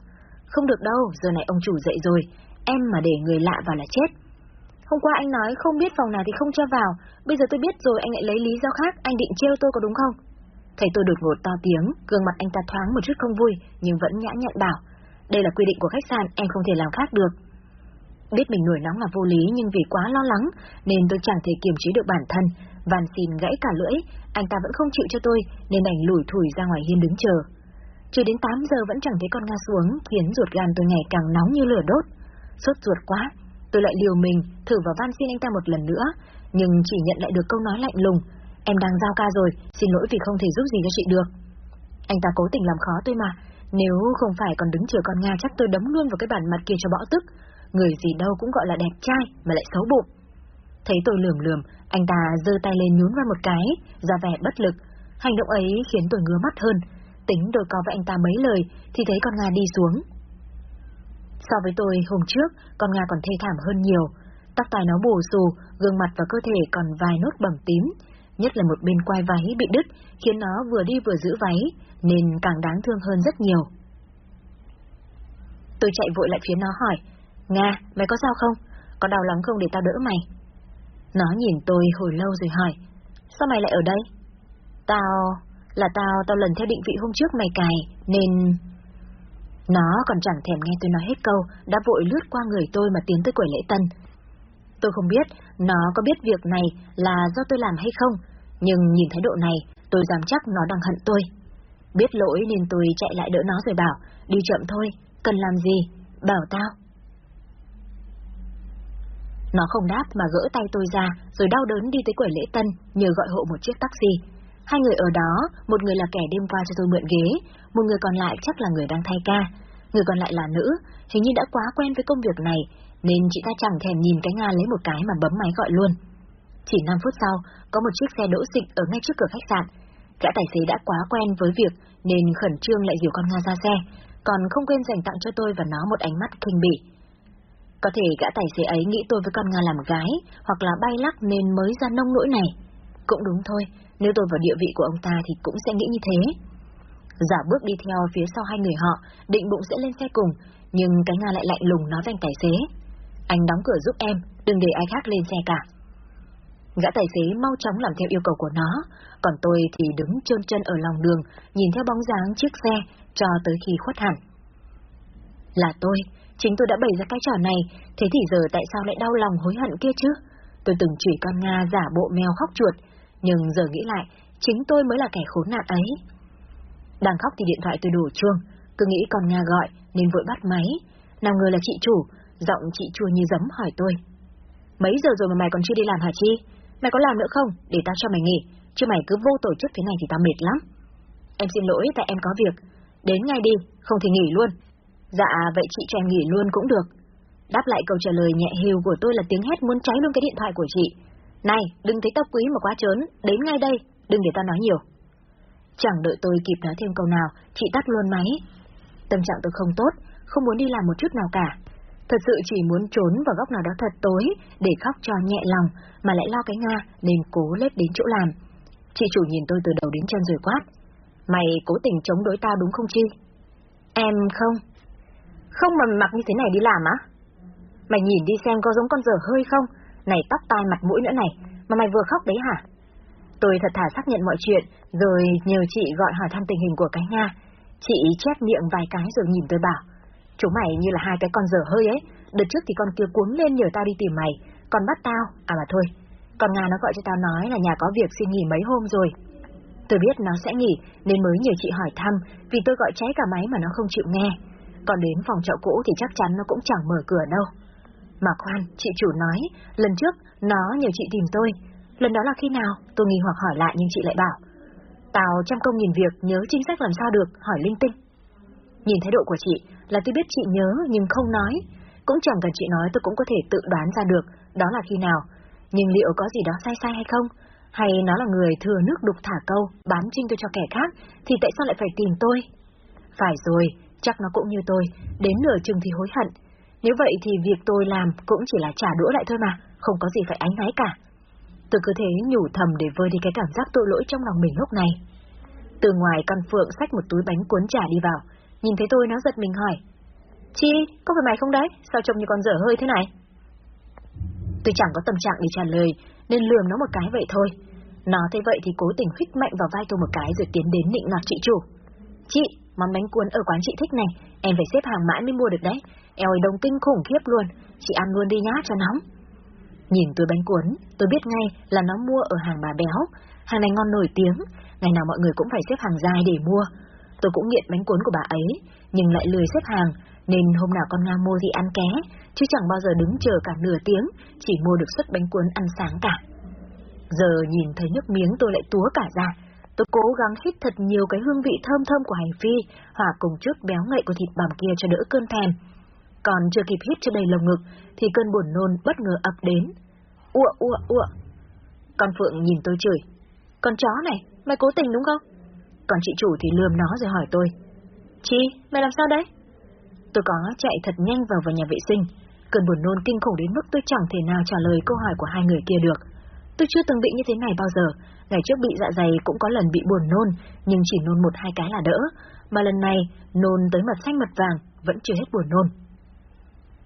Không được đâu, giờ này ông chủ dậy rồi, em mà để người lạ vào là chết. Hôm qua anh nói không biết phòng nào thì không cho vào, bây giờ tôi biết rồi anh lại lấy lý do khác, anh định trêu tôi có đúng không? Thấy tôi đột ngột to tiếng, gương mặt anh ta thoáng một chút không vui, nhưng vẫn nhã nhặn bảo. Đây là quy định của khách sạn, em không thể làm khác được. Biết mình nổi nóng là vô lý nhưng vì quá lo lắng nên tôi chẳng thể kiềm chế được bản thân. Van xin gãy cả lưỡi, anh ta vẫn không chịu cho tôi nên đành lủi thủi ra ngoài hiên đứng chờ. Chưa đến 8 giờ vẫn chẳng thấy con Nga xuống khiến ruột gan tôi ngày càng nóng như lửa đốt. Sốt ruột quá, tôi lại liều mình thử vào van xin anh ta một lần nữa nhưng chỉ nhận lại được câu nói lạnh lùng. Em đang giao ca rồi, xin lỗi vì không thể giúp gì cho chị được. Anh ta cố tình làm khó tôi mà, nếu không phải còn đứng chờ con Nga chắc tôi đấm luôn vào cái bản mặt kia cho bỏ tức người gì đâu cũng gọi là đẹp trai mà lại xấu bụng. Thấy tôi lườm lườm, anh ta giơ tay lên nhún vào một cái, ra vẻ bất lực. Hành động ấy khiến tôi ngứa mắt hơn. Tính đôi co với anh ta mấy lời, thì thấy con Nga đi xuống. So với tôi hôm trước, con Nga còn thê thảm hơn nhiều. Tóc tai nó bù xù, gương mặt và cơ thể còn vài nốt bầm tím. Nhất là một bên quai váy bị đứt, khiến nó vừa đi vừa giữ váy, nên càng đáng thương hơn rất nhiều. Tôi chạy vội lại phía nó hỏi, Nga, mày có sao không? Có đau lắm không để tao đỡ mày? Nó nhìn tôi hồi lâu rồi hỏi, sao mày lại ở đây? Tao... là tao, tao lần theo định vị hôm trước mày cài, nên... Nó còn chẳng thèm nghe tôi nói hết câu, đã vội lướt qua người tôi mà tiến tới quầy lễ tân. Tôi không biết nó có biết việc này là do tôi làm hay không, nhưng nhìn thái độ này, tôi dám chắc nó đang hận tôi. Biết lỗi nên tôi chạy lại đỡ nó rồi bảo, đi chậm thôi, cần làm gì, bảo tao. Nó không đáp mà gỡ tay tôi ra, rồi đau đớn đi tới quầy lễ tân, nhờ gọi hộ một chiếc taxi. Hai người ở đó, một người là kẻ đêm qua cho tôi mượn ghế, một người còn lại chắc là người đang thay ca. Người còn lại là nữ, hình như đã quá quen với công việc này, nên chị ta chẳng thèm nhìn cái Nga lấy một cái mà bấm máy gọi luôn. Chỉ 5 phút sau, có một chiếc xe đỗ xịch ở ngay trước cửa khách sạn. Gã tài xế đã quá quen với việc nên khẩn trương lại dìu con Nga ra xe, còn không quên dành tặng cho tôi và nó một ánh mắt kinh bỉ. Có thể gã tài xế ấy nghĩ tôi với con Nga làm gái, hoặc là bay lắc nên mới ra nông nỗi này. Cũng đúng thôi, nếu tôi vào địa vị của ông ta thì cũng sẽ nghĩ như thế. Giả bước đi theo phía sau hai người họ, định bụng sẽ lên xe cùng, nhưng cái Nga lại lạnh lùng nói với anh tài xế. Anh đóng cửa giúp em, đừng để ai khác lên xe cả. Gã tài xế mau chóng làm theo yêu cầu của nó, còn tôi thì đứng chôn chân ở lòng đường, nhìn theo bóng dáng chiếc xe, cho tới khi khuất hẳn. Là tôi, Chính tôi đã bày ra cái trò này, thế thì giờ tại sao lại đau lòng hối hận kia chứ? Tôi từng chửi con Nga giả bộ mèo khóc chuột, nhưng giờ nghĩ lại, chính tôi mới là kẻ khốn nạn ấy. Đang khóc thì điện thoại tôi đổ chuông, cứ nghĩ con Nga gọi nên vội bắt máy. Nào ngờ là chị chủ, giọng chị chua như giấm hỏi tôi. Mấy giờ rồi mà mày còn chưa đi làm hả Chi? Mày có làm nữa không? Để tao cho mày nghỉ, chứ mày cứ vô tổ chức thế này thì tao mệt lắm. Em xin lỗi tại em có việc. Đến ngay đi, không thì nghỉ luôn. Dạ, vậy chị cho em nghỉ luôn cũng được. Đáp lại câu trả lời nhẹ hiu của tôi là tiếng hét muốn cháy luôn cái điện thoại của chị. Này, đừng thấy tao quý mà quá trớn, đến ngay đây, đừng để tao nói nhiều. Chẳng đợi tôi kịp nói thêm câu nào, chị tắt luôn máy. Tâm trạng tôi không tốt, không muốn đi làm một chút nào cả. Thật sự chỉ muốn trốn vào góc nào đó thật tối để khóc cho nhẹ lòng mà lại lo cái Nga nên cố lết đến chỗ làm. Chị chủ nhìn tôi từ đầu đến chân rồi quát. Mày cố tình chống đối tao đúng không Chi? Em không. Không mà mặc như thế này đi làm á? Mày nhìn đi xem có giống con dở hơi không? Này tóc tai mặt mũi nữa này, mà mày vừa khóc đấy hả? Tôi thật thà xác nhận mọi chuyện, rồi nhờ chị gọi hỏi thăm tình hình của cái Nga. Chị chép miệng vài cái rồi nhìn tôi bảo, chúng mày như là hai cái con dở hơi ấy, đợt trước thì con kia cuốn lên nhờ tao đi tìm mày, còn bắt tao, à mà thôi, còn Nga nó gọi cho tao nói là nhà có việc xin nghỉ mấy hôm rồi. Tôi biết nó sẽ nghỉ, nên mới nhờ chị hỏi thăm, vì tôi gọi cháy cả máy mà nó không chịu nghe còn đến phòng trọ cũ thì chắc chắn nó cũng chẳng mở cửa đâu. Mà khoan, chị chủ nói, lần trước nó nhờ chị tìm tôi, lần đó là khi nào, tôi nghi hoặc hỏi lại nhưng chị lại bảo. Tao trăm công nghìn việc, nhớ chính sách làm sao được, hỏi linh tinh. Nhìn thái độ của chị là tôi biết chị nhớ nhưng không nói, cũng chẳng cần chị nói tôi cũng có thể tự đoán ra được đó là khi nào. Nhưng liệu có gì đó sai sai hay không? Hay nó là người thừa nước đục thả câu, bán trinh tôi cho kẻ khác, thì tại sao lại phải tìm tôi? Phải rồi, Chắc nó cũng như tôi, đến nửa chừng thì hối hận. Nếu vậy thì việc tôi làm cũng chỉ là trả đũa lại thôi mà, không có gì phải ánh náy cả. Tôi cứ thế nhủ thầm để vơi đi cái cảm giác tội lỗi trong lòng mình lúc này. Từ ngoài căn phượng xách một túi bánh cuốn trả đi vào, nhìn thấy tôi nó giật mình hỏi. Chi, có phải mày không đấy? Sao trông như con dở hơi thế này? Tôi chẳng có tâm trạng để trả lời, nên lườm nó một cái vậy thôi. Nó thấy vậy thì cố tình khích mạnh vào vai tôi một cái rồi tiến đến nịnh nọt chị chủ. Chị, món bánh cuốn ở quán chị thích này, em phải xếp hàng mãi mới mua được đấy. Eo ấy đông kinh khủng khiếp luôn, chị ăn luôn đi nhá cho nóng. Nhìn túi bánh cuốn, tôi biết ngay là nó mua ở hàng bà béo. Hàng này ngon nổi tiếng, ngày nào mọi người cũng phải xếp hàng dài để mua. Tôi cũng nghiện bánh cuốn của bà ấy, nhưng lại lười xếp hàng, nên hôm nào con Nga mua thì ăn ké, chứ chẳng bao giờ đứng chờ cả nửa tiếng, chỉ mua được suất bánh cuốn ăn sáng cả. Giờ nhìn thấy nước miếng tôi lại túa cả ra, tôi cố gắng hít thật nhiều cái hương vị thơm thơm của hành phi, hòa cùng chút béo ngậy của thịt bằm kia cho đỡ cơn thèm. Còn chưa kịp hít cho đầy lồng ngực, thì cơn buồn nôn bất ngờ ập đến. Ua ua ua. Con Phượng nhìn tôi chửi. Con chó này, mày cố tình đúng không? Còn chị chủ thì lườm nó rồi hỏi tôi. Chị, mày làm sao đấy? Tôi có chạy thật nhanh vào vào nhà vệ sinh. Cơn buồn nôn kinh khủng đến mức tôi chẳng thể nào trả lời câu hỏi của hai người kia được. Tôi chưa từng bị như thế này bao giờ. Ngày trước bị dạ dày cũng có lần bị buồn nôn, nhưng chỉ nôn một hai cái là đỡ. Mà lần này, nôn tới mặt xanh mặt vàng, vẫn chưa hết buồn nôn.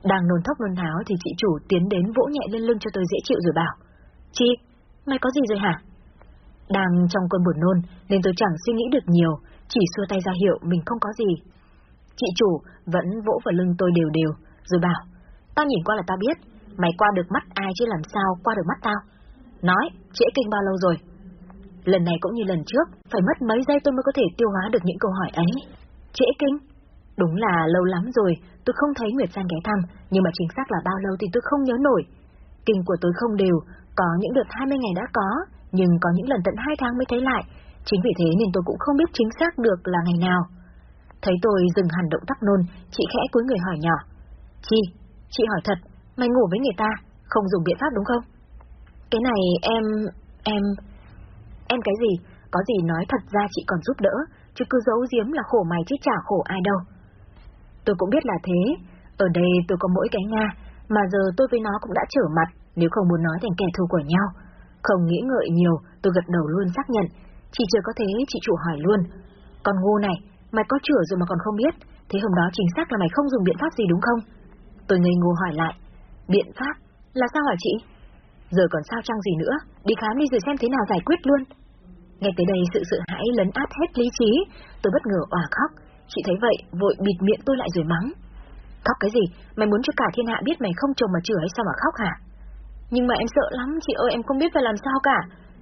Đang nôn thốc nôn tháo thì chị chủ tiến đến vỗ nhẹ lên lưng cho tôi dễ chịu rồi bảo. Chị, mày có gì rồi hả? Đang trong cơn buồn nôn nên tôi chẳng suy nghĩ được nhiều, chỉ xua tay ra hiệu mình không có gì. Chị chủ vẫn vỗ vào lưng tôi đều đều, rồi bảo, tao nhìn qua là tao biết, mày qua được mắt ai chứ làm sao qua được mắt tao. Nói, trễ kinh bao lâu rồi? Lần này cũng như lần trước, phải mất mấy giây tôi mới có thể tiêu hóa được những câu hỏi ấy. Trễ kinh? Đúng là lâu lắm rồi, tôi không thấy Nguyệt San ghé thăm, nhưng mà chính xác là bao lâu thì tôi không nhớ nổi. Kinh của tôi không đều, có những đợt 20 ngày đã có, nhưng có những lần tận hai tháng mới thấy lại. Chính vì thế nên tôi cũng không biết chính xác được là ngày nào. Thấy tôi dừng hẳn động tác nôn, chị khẽ cúi người hỏi nhỏ. Chi, chị hỏi thật, mày ngủ với người ta, không dùng biện pháp đúng không? Cái này em... em... Em cái gì? Có gì nói thật ra chị còn giúp đỡ, chứ cứ giấu giếm là khổ mày chứ chả khổ ai đâu. Tôi cũng biết là thế, ở đây tôi có mỗi cái Nga, mà giờ tôi với nó cũng đã trở mặt, nếu không muốn nói thành kẻ thù của nhau. Không nghĩ ngợi nhiều, tôi gật đầu luôn xác nhận, chỉ chờ có thế chị chủ hỏi luôn. Con ngu này, mày có chữa rồi mà còn không biết, thế hôm đó chính xác là mày không dùng biện pháp gì đúng không? Tôi ngây ngô hỏi lại, biện pháp? Là sao hả chị? Giờ còn sao chăng gì nữa, đi khám đi rồi xem thế nào giải quyết luôn. Nghe tới đây sự sợ hãi lấn át hết lý trí, tôi bất ngờ òa khóc, chị thấy vậy, vội bịt miệng tôi lại rồi mắng. Khóc cái gì, mày muốn cho cả thiên hạ biết mày không chồng mà chữa hay sao mà khóc hả? Nhưng mà em sợ lắm, chị ơi em không biết phải làm sao cả.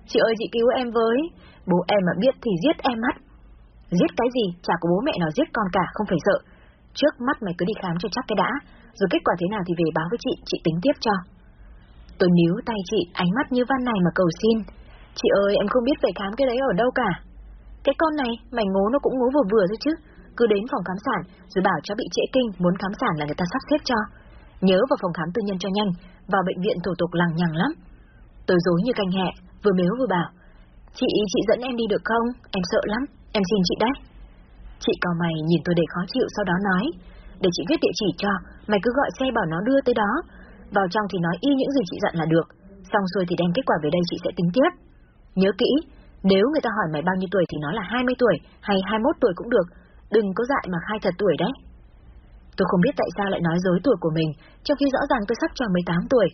Chị ơi chị cứu em với, bố em mà biết thì giết em mất. Giết cái gì, chả có bố mẹ nào giết con cả, không phải sợ. Trước mắt mày cứ đi khám cho chắc cái đã, rồi kết quả thế nào thì về báo với chị, chị tính tiếp cho. Tôi níu tay chị, ánh mắt như văn này mà cầu xin. Chị ơi, em không biết phải khám cái đấy ở đâu cả. Cái con này, mày ngố nó cũng ngố vừa vừa thôi chứ. Cứ đến phòng khám sản, rồi bảo cho bị trễ kinh, muốn khám sản là người ta sắp xếp cho. Nhớ vào phòng khám tư nhân cho nhanh, vào bệnh viện thủ tục lằng nhằng lắm. Tôi dối như canh hẹ, vừa mếu vừa bảo. Chị, chị dẫn em đi được không? Em sợ lắm, em xin chị đấy. Chị cao mày nhìn tôi để khó chịu sau đó nói. Để chị viết địa chỉ cho, mày cứ gọi xe bảo nó đưa tới đó. Vào trong thì nói y những gì chị dặn là được. Xong xuôi thì đem kết quả về đây chị sẽ tính tiếp. Nhớ kỹ, nếu người ta hỏi mày bao nhiêu tuổi thì nói là 20 tuổi hay 21 tuổi cũng được. Đừng có dại mà khai thật tuổi đấy. Tôi không biết tại sao lại nói dối tuổi của mình, trong khi rõ ràng tôi sắp tròn 18 tuổi.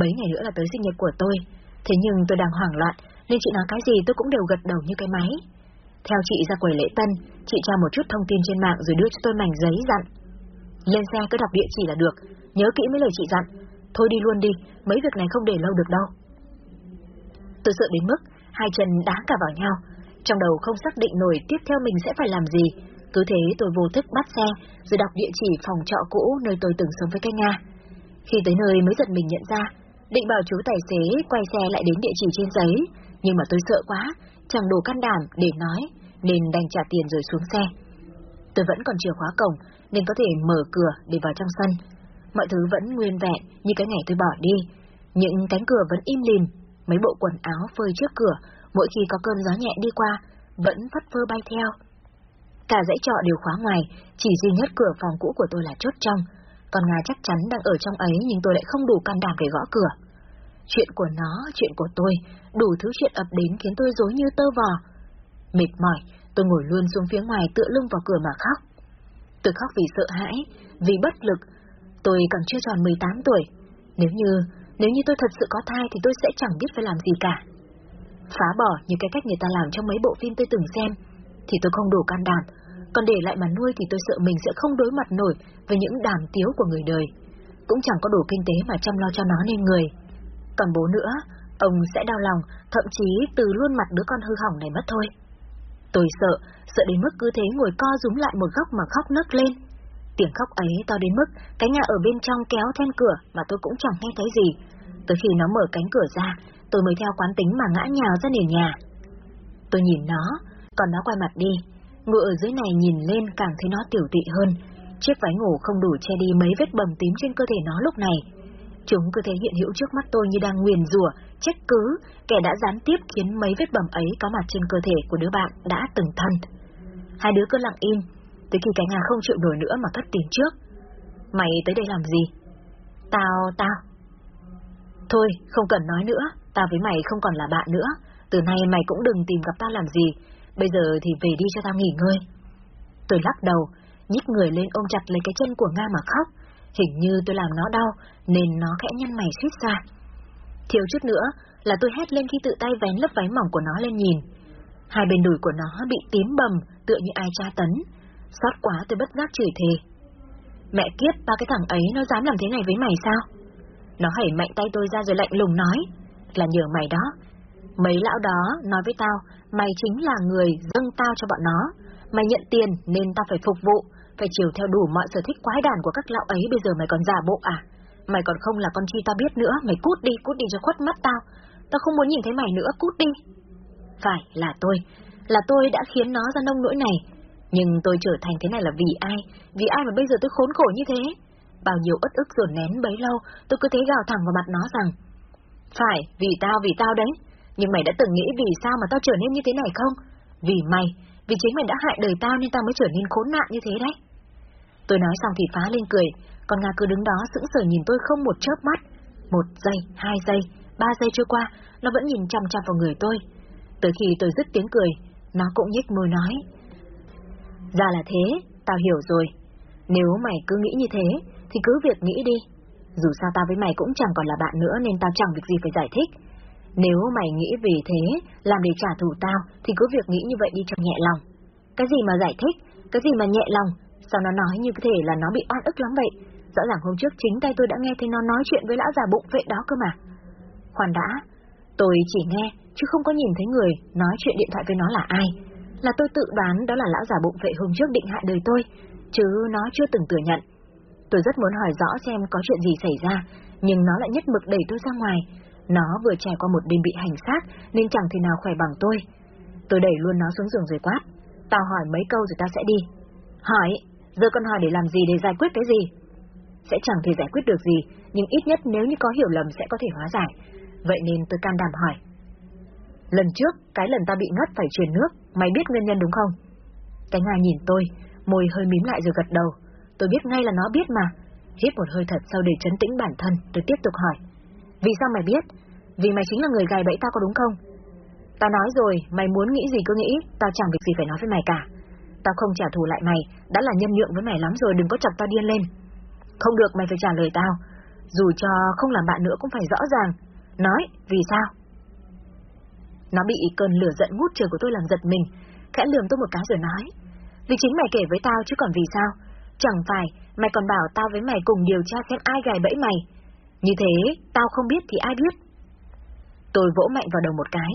Mấy ngày nữa là tới sinh nhật của tôi. Thế nhưng tôi đang hoảng loạn, nên chị nói cái gì tôi cũng đều gật đầu như cái máy. Theo chị ra quầy lễ tân, chị tra một chút thông tin trên mạng rồi đưa cho tôi mảnh giấy dặn. Lên xe cứ đọc địa chỉ là được, nhớ kỹ mấy lời chị dặn. Thôi đi luôn đi, mấy việc này không để lâu được đâu. Tôi sợ đến mức hai chân đá cả vào nhau, trong đầu không xác định nổi tiếp theo mình sẽ phải làm gì. Cứ thế tôi vô thức bắt xe, rồi đọc địa chỉ phòng trọ cũ nơi tôi từng sống với cái Nga. Khi tới nơi mới giật mình nhận ra, định bảo chú tài xế quay xe lại đến địa chỉ trên giấy, nhưng mà tôi sợ quá, chẳng đủ can đảm để nói, nên đành trả tiền rồi xuống xe. Tôi vẫn còn chìa khóa cổng, nên có thể mở cửa để vào trong sân. Mọi thứ vẫn nguyên vẹn như cái ngày tôi bỏ đi. Những cánh cửa vẫn im lìm, mấy bộ quần áo phơi trước cửa, mỗi khi có cơn gió nhẹ đi qua, vẫn phất phơ bay theo. Cả dãy trọ đều khóa ngoài, chỉ duy nhất cửa phòng cũ của tôi là chốt trong. còn Nga chắc chắn đang ở trong ấy nhưng tôi lại không đủ can đảm để gõ cửa. Chuyện của nó, chuyện của tôi, đủ thứ chuyện ập đến khiến tôi dối như tơ vò. Mệt mỏi, tôi ngồi luôn xuống phía ngoài tựa lưng vào cửa mà khóc. Tôi khóc vì sợ hãi, vì bất lực. Tôi còn chưa tròn 18 tuổi. Nếu như, nếu như tôi thật sự có thai thì tôi sẽ chẳng biết phải làm gì cả. Phá bỏ như cái cách người ta làm trong mấy bộ phim tôi từng xem, thì tôi không đủ can đảm. Còn để lại mà nuôi thì tôi sợ mình sẽ không đối mặt nổi với những đàm tiếu của người đời. Cũng chẳng có đủ kinh tế mà chăm lo cho nó nên người. Còn bố nữa, ông sẽ đau lòng, thậm chí từ luôn mặt đứa con hư hỏng này mất thôi. Tôi sợ, sợ đến mức cứ thế ngồi co rúm lại một góc mà khóc nấc lên. Tiếng khóc ấy to đến mức cái nhà ở bên trong kéo then cửa mà tôi cũng chẳng nghe thấy gì. Tới khi nó mở cánh cửa ra, tôi mới theo quán tính mà ngã nhào ra nền nhà. Tôi nhìn nó, còn nó quay mặt đi. Ngựa ở dưới này nhìn lên càng thấy nó tiểu tị hơn. Chiếc váy ngủ không đủ che đi mấy vết bầm tím trên cơ thể nó lúc này. Chúng cứ thế hiện hữu trước mắt tôi như đang nguyền rủa, trách cứ, kẻ đã gián tiếp khiến mấy vết bầm ấy có mặt trên cơ thể của đứa bạn đã từng thân. Hai đứa cứ lặng im, tới khi cái Nga không chịu nổi nữa mà cất tiếng trước. Mày tới đây làm gì? Tao, tao. Thôi, không cần nói nữa, tao với mày không còn là bạn nữa. Từ nay mày cũng đừng tìm gặp tao làm gì, bây giờ thì về đi cho tao nghỉ ngơi. Tôi lắc đầu, nhích người lên ôm chặt lấy cái chân của Nga mà khóc. Hình như tôi làm nó đau, nên nó khẽ nhăn mày suýt ra. Thiếu chút nữa là tôi hét lên khi tự tay vén lớp váy mỏng của nó lên nhìn. Hai bên đùi của nó bị tím bầm, tựa như ai tra tấn. Xót quá tôi bất giác chửi thề. Mẹ kiếp, ba cái thằng ấy nó dám làm thế này với mày sao? Nó hẩy mạnh tay tôi ra rồi lạnh lùng nói. Là nhờ mày đó. Mấy lão đó nói với tao, mày chính là người dâng tao cho bọn nó. Mày nhận tiền nên tao phải phục vụ, phải chiều theo đủ mọi sở thích quái đản của các lão ấy bây giờ mày còn giả bộ à? Mày còn không là con chi tao biết nữa, mày cút đi, cút đi cho khuất mắt tao. Tao không muốn nhìn thấy mày nữa, cút đi. Phải, là tôi, là tôi đã khiến nó ra nông nỗi này. Nhưng tôi trở thành thế này là vì ai? Vì ai mà bây giờ tôi khốn khổ như thế? Bao nhiêu ức ức dồn nén bấy lâu, tôi cứ thế gào thẳng vào mặt nó rằng Phải, vì tao, vì tao đấy. Nhưng mày đã từng nghĩ vì sao mà tao trở nên như thế này không? Vì mày, vì chính mày đã hại đời tao nên tao mới trở nên khốn nạn như thế đấy. Tôi nói xong thì phá lên cười, còn Nga cứ đứng đó sững sờ nhìn tôi không một chớp mắt. Một giây, hai giây, ba giây trôi qua, nó vẫn nhìn chăm chăm vào người tôi. Tới khi tôi dứt tiếng cười, nó cũng nhếch môi nói. Ra là thế, tao hiểu rồi. Nếu mày cứ nghĩ như thế, thì cứ việc nghĩ đi. Dù sao tao với mày cũng chẳng còn là bạn nữa nên tao chẳng việc gì phải giải thích. Nếu mày nghĩ vì thế, làm để trả thù tao, thì cứ việc nghĩ như vậy đi cho nhẹ lòng. Cái gì mà giải thích, cái gì mà nhẹ lòng, sao nó nói như thể là nó bị oan ức lắm vậy? Rõ ràng hôm trước chính tay tôi đã nghe thấy nó nói chuyện với lão già bụng vệ đó cơ mà. Khoan đã, tôi chỉ nghe, chứ không có nhìn thấy người nói chuyện điện thoại với nó là ai. Là tôi tự đoán đó là lão già bụng vệ hôm trước định hại đời tôi, chứ nó chưa từng thừa nhận. Tôi rất muốn hỏi rõ xem có chuyện gì xảy ra, nhưng nó lại nhất mực đẩy tôi ra ngoài. Nó vừa trải qua một đêm bị hành xác nên chẳng thể nào khỏe bằng tôi. Tôi đẩy luôn nó xuống giường rồi quát. Tao hỏi mấy câu rồi tao sẽ đi. Hỏi? Giờ con hỏi để làm gì để giải quyết cái gì? Sẽ chẳng thể giải quyết được gì, nhưng ít nhất nếu như có hiểu lầm sẽ có thể hóa giải. Vậy nên tôi can đảm hỏi. Lần trước, cái lần ta bị ngất phải truyền nước, mày biết nguyên nhân đúng không? Cái ngài nhìn tôi, môi hơi mím lại rồi gật đầu. Tôi biết ngay là nó biết mà. Hít một hơi thật sau để chấn tĩnh bản thân, tôi tiếp tục hỏi. Vì sao mày biết? Vì mày chính là người gài bẫy tao có đúng không? Tao nói rồi, mày muốn nghĩ gì cứ nghĩ, tao chẳng việc gì phải nói với mày cả. Tao không trả thù lại mày, đã là nhân nhượng với mày lắm rồi, đừng có chọc tao điên lên. Không được, mày phải trả lời tao. Dù cho không làm bạn nữa cũng phải rõ ràng. Nói, vì sao? Nó bị cơn lửa giận ngút trời của tôi làm giật mình, khẽ lườm tôi một cái rồi nói. Vì chính mày kể với tao chứ còn vì sao? Chẳng phải mày còn bảo tao với mày cùng điều tra xem ai gài bẫy mày. Như thế, tao không biết thì ai biết. Tôi vỗ mạnh vào đầu một cái.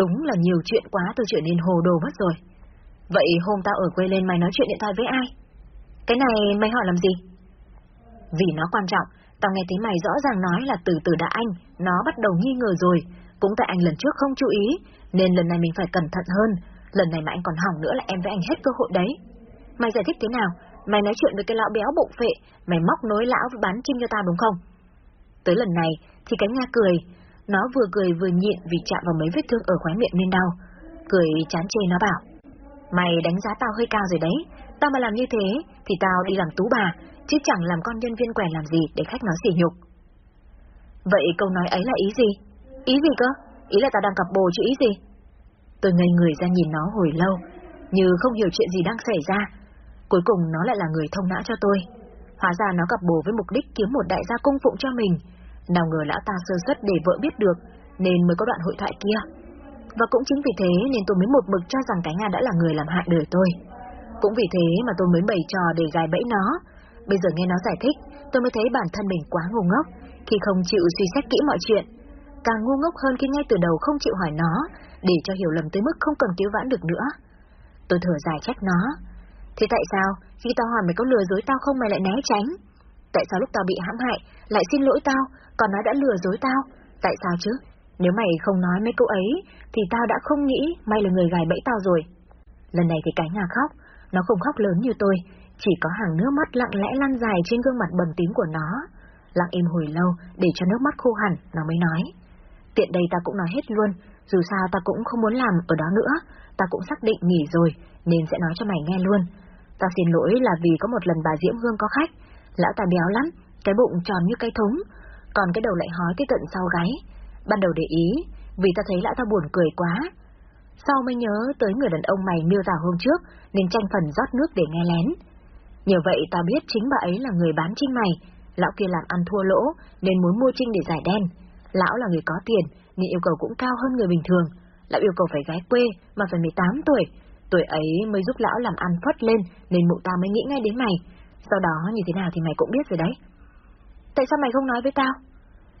Đúng là nhiều chuyện quá tôi trở nên hồ đồ mất rồi. Vậy hôm tao ở quê lên mày nói chuyện điện thoại với ai? Cái này mày hỏi làm gì? Vì nó quan trọng, tao nghe thấy mày rõ ràng nói là từ từ đã anh, nó bắt đầu nghi ngờ rồi. Cũng tại anh lần trước không chú ý, nên lần này mình phải cẩn thận hơn. Lần này mà anh còn hỏng nữa là em với anh hết cơ hội đấy. Mày giải thích thế nào? Mày nói chuyện với cái lão béo bụng phệ, mày móc nối lão với bán chim cho tao đúng không? Tới lần này, thì cánh nha cười. Nó vừa cười vừa nhịn vì chạm vào mấy vết thương ở khóe miệng nên đau. Cười chán chê nó bảo. Mày đánh giá tao hơi cao rồi đấy. Tao mà làm như thế, thì tao đi làm tú bà, chứ chẳng làm con nhân viên quẻ làm gì để khách nói xỉ nhục. Vậy câu nói ấy là ý gì? Ý gì cơ? Ý là tao đang cặp bồ chứ ý gì? Tôi ngây người ra nhìn nó hồi lâu, như không hiểu chuyện gì đang xảy ra. Cuối cùng nó lại là người thông não cho tôi. Hóa ra nó cặp bồ với mục đích kiếm một đại gia cung phụng cho mình. Nào ngờ lão ta sơ suất để vợ biết được, nên mới có đoạn hội thoại kia. Và cũng chính vì thế nên tôi mới một mực cho rằng cái Nga đã là người làm hại đời tôi. Cũng vì thế mà tôi mới bày trò để gài bẫy nó. Bây giờ nghe nó giải thích, tôi mới thấy bản thân mình quá ngu ngốc, khi không chịu suy xét kỹ mọi chuyện. Càng ngu ngốc hơn khi ngay từ đầu không chịu hỏi nó, để cho hiểu lầm tới mức không cần cứu vãn được nữa. Tôi thở dài trách nó. Thế tại sao, khi tao hỏi mày có lừa dối tao không mày lại né tránh? Tại sao lúc tao bị hãm hại, lại xin lỗi tao, còn nó đã lừa dối tao? Tại sao chứ? Nếu mày không nói mấy câu ấy, thì tao đã không nghĩ mày là người gài bẫy tao rồi. Lần này thì cái ngà khóc, nó không khóc lớn như tôi, chỉ có hàng nước mắt lặng lẽ lan dài trên gương mặt bầm tím của nó. Lặng im hồi lâu để cho nước mắt khô hẳn, nó mới nói. Tiện đây ta cũng nói hết luôn, dù sao ta cũng không muốn làm ở đó nữa, ta cũng xác định nghỉ rồi, nên sẽ nói cho mày nghe luôn. Ta xin lỗi là vì có một lần bà Diễm Hương có khách, lão ta béo lắm, cái bụng tròn như cây thúng, còn cái đầu lại hói tới tận sau gáy. Ban đầu để ý, vì ta thấy lão ta buồn cười quá. Sau mới nhớ tới người đàn ông mày miêu tả hôm trước, nên tranh phần rót nước để nghe lén. Nhờ vậy ta biết chính bà ấy là người bán trinh mày, lão kia làm ăn thua lỗ, nên muốn mua trinh để giải đen. Lão là người có tiền, nên yêu cầu cũng cao hơn người bình thường. Lão yêu cầu phải gái quê, mà phải 18 tuổi. Tuổi ấy mới giúp lão làm ăn phất lên, nên mụ ta mới nghĩ ngay đến mày. Sau đó như thế nào thì mày cũng biết rồi đấy. Tại sao mày không nói với tao?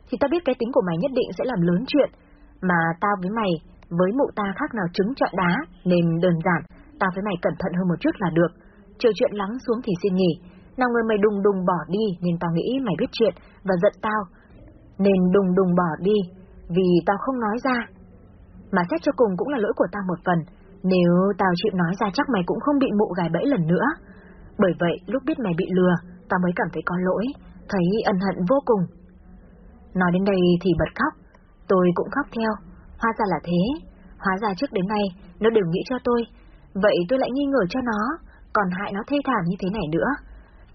Thì tao biết cái tính của mày nhất định sẽ làm lớn chuyện, mà tao với mày, với mụ ta khác nào trứng trọi đá, nên đơn giản, tao với mày cẩn thận hơn một chút là được. Chờ chuyện lắng xuống thì xin nghỉ. Nào người mày đùng đùng bỏ đi nên tao nghĩ mày biết chuyện và giận tao. Nên đùng đùng bỏ đi vì tao không nói ra. Mà xét cho cùng cũng là lỗi của tao một phần. Nếu tao chịu nói ra chắc mày cũng không bị mụ gài bẫy lần nữa. Bởi vậy, lúc biết mày bị lừa, tao mới cảm thấy có lỗi, thấy ân hận vô cùng. Nói đến đây thì bật khóc, tôi cũng khóc theo, hóa ra là thế. Hóa ra trước đến nay, nó đều nghĩ cho tôi, vậy tôi lại nghi ngờ cho nó, còn hại nó thê thảm như thế này nữa.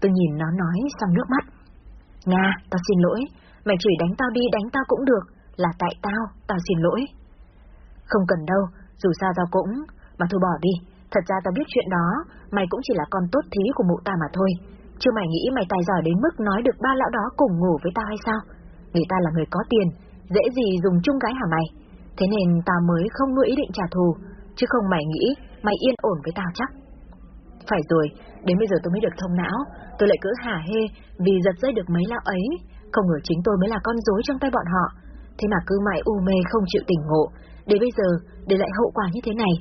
Tôi nhìn nó nói xong nước mắt. Nga, tao xin lỗi, mày chửi đánh tao đi đánh tao cũng được, là tại tao, tao xin lỗi. Không cần đâu, dù sao tao cũng, mà thôi bỏ đi, thật ra tao biết chuyện đó, mày cũng chỉ là con tốt thí của mụ ta mà thôi. Chứ mày nghĩ mày tài giỏi đến mức nói được ba lão đó cùng ngủ với tao hay sao? Người ta là người có tiền, dễ gì dùng chung gái hả mày? Thế nên tao mới không nuôi ý định trả thù, chứ không mày nghĩ mày yên ổn với tao chắc. Phải rồi, đến bây giờ tôi mới được thông não, tôi lại cứ hả hê vì giật dây được mấy lão ấy, không ngờ chính tôi mới là con rối trong tay bọn họ. Thế mà cứ mãi u mê không chịu tỉnh ngộ, để bây giờ để lại hậu quả như thế này.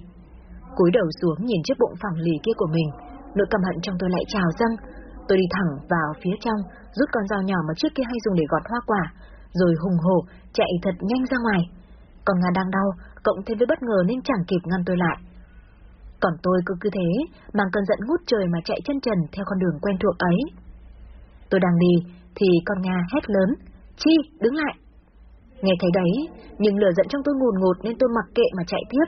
cúi đầu xuống nhìn chiếc bụng phẳng lì kia của mình, nỗi căm hận trong tôi lại trào dâng. Tôi đi thẳng vào phía trong, rút con dao nhỏ mà trước kia hay dùng để gọt hoa quả, rồi hùng hổ chạy thật nhanh ra ngoài. Còn Nga đang đau, cộng thêm với bất ngờ nên chẳng kịp ngăn tôi lại. Còn tôi cứ cứ thế, mang cơn giận ngút trời mà chạy chân trần theo con đường quen thuộc ấy. Tôi đang đi, thì con Nga hét lớn, Chi, đứng lại. Nghe thấy đấy, nhưng lửa giận trong tôi ngùn ngụt nên tôi mặc kệ mà chạy tiếp.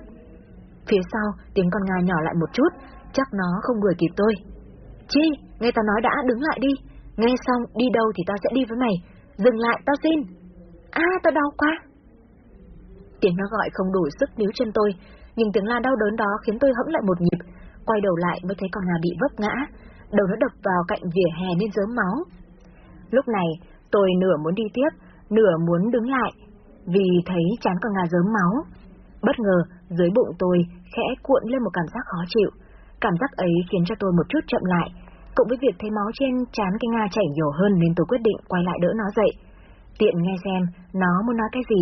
Phía sau, tiếng con Nga nhỏ lại một chút, chắc nó không đuổi kịp tôi. Chi, nghe tao nói đã, đứng lại đi. Nghe xong, đi đâu thì tao sẽ đi với mày. Dừng lại, tao xin. À, tao đau quá. Tiếng nó gọi không đủ sức níu chân tôi, nhưng tiếng la đau đớn đó khiến tôi hẫng lại một nhịp. Quay đầu lại mới thấy con Nga bị vấp ngã, đầu nó đập vào cạnh vỉa hè nên dớm máu. Lúc này, tôi nửa muốn đi tiếp, nửa muốn đứng lại, vì thấy chán con Nga dớm máu. Bất ngờ, dưới bụng tôi khẽ cuộn lên một cảm giác khó chịu. Cảm giác ấy khiến cho tôi một chút chậm lại, cộng với việc thấy máu trên chán cái Nga chảy nhiều hơn nên tôi quyết định quay lại đỡ nó dậy. Tiện nghe xem nó muốn nói cái gì.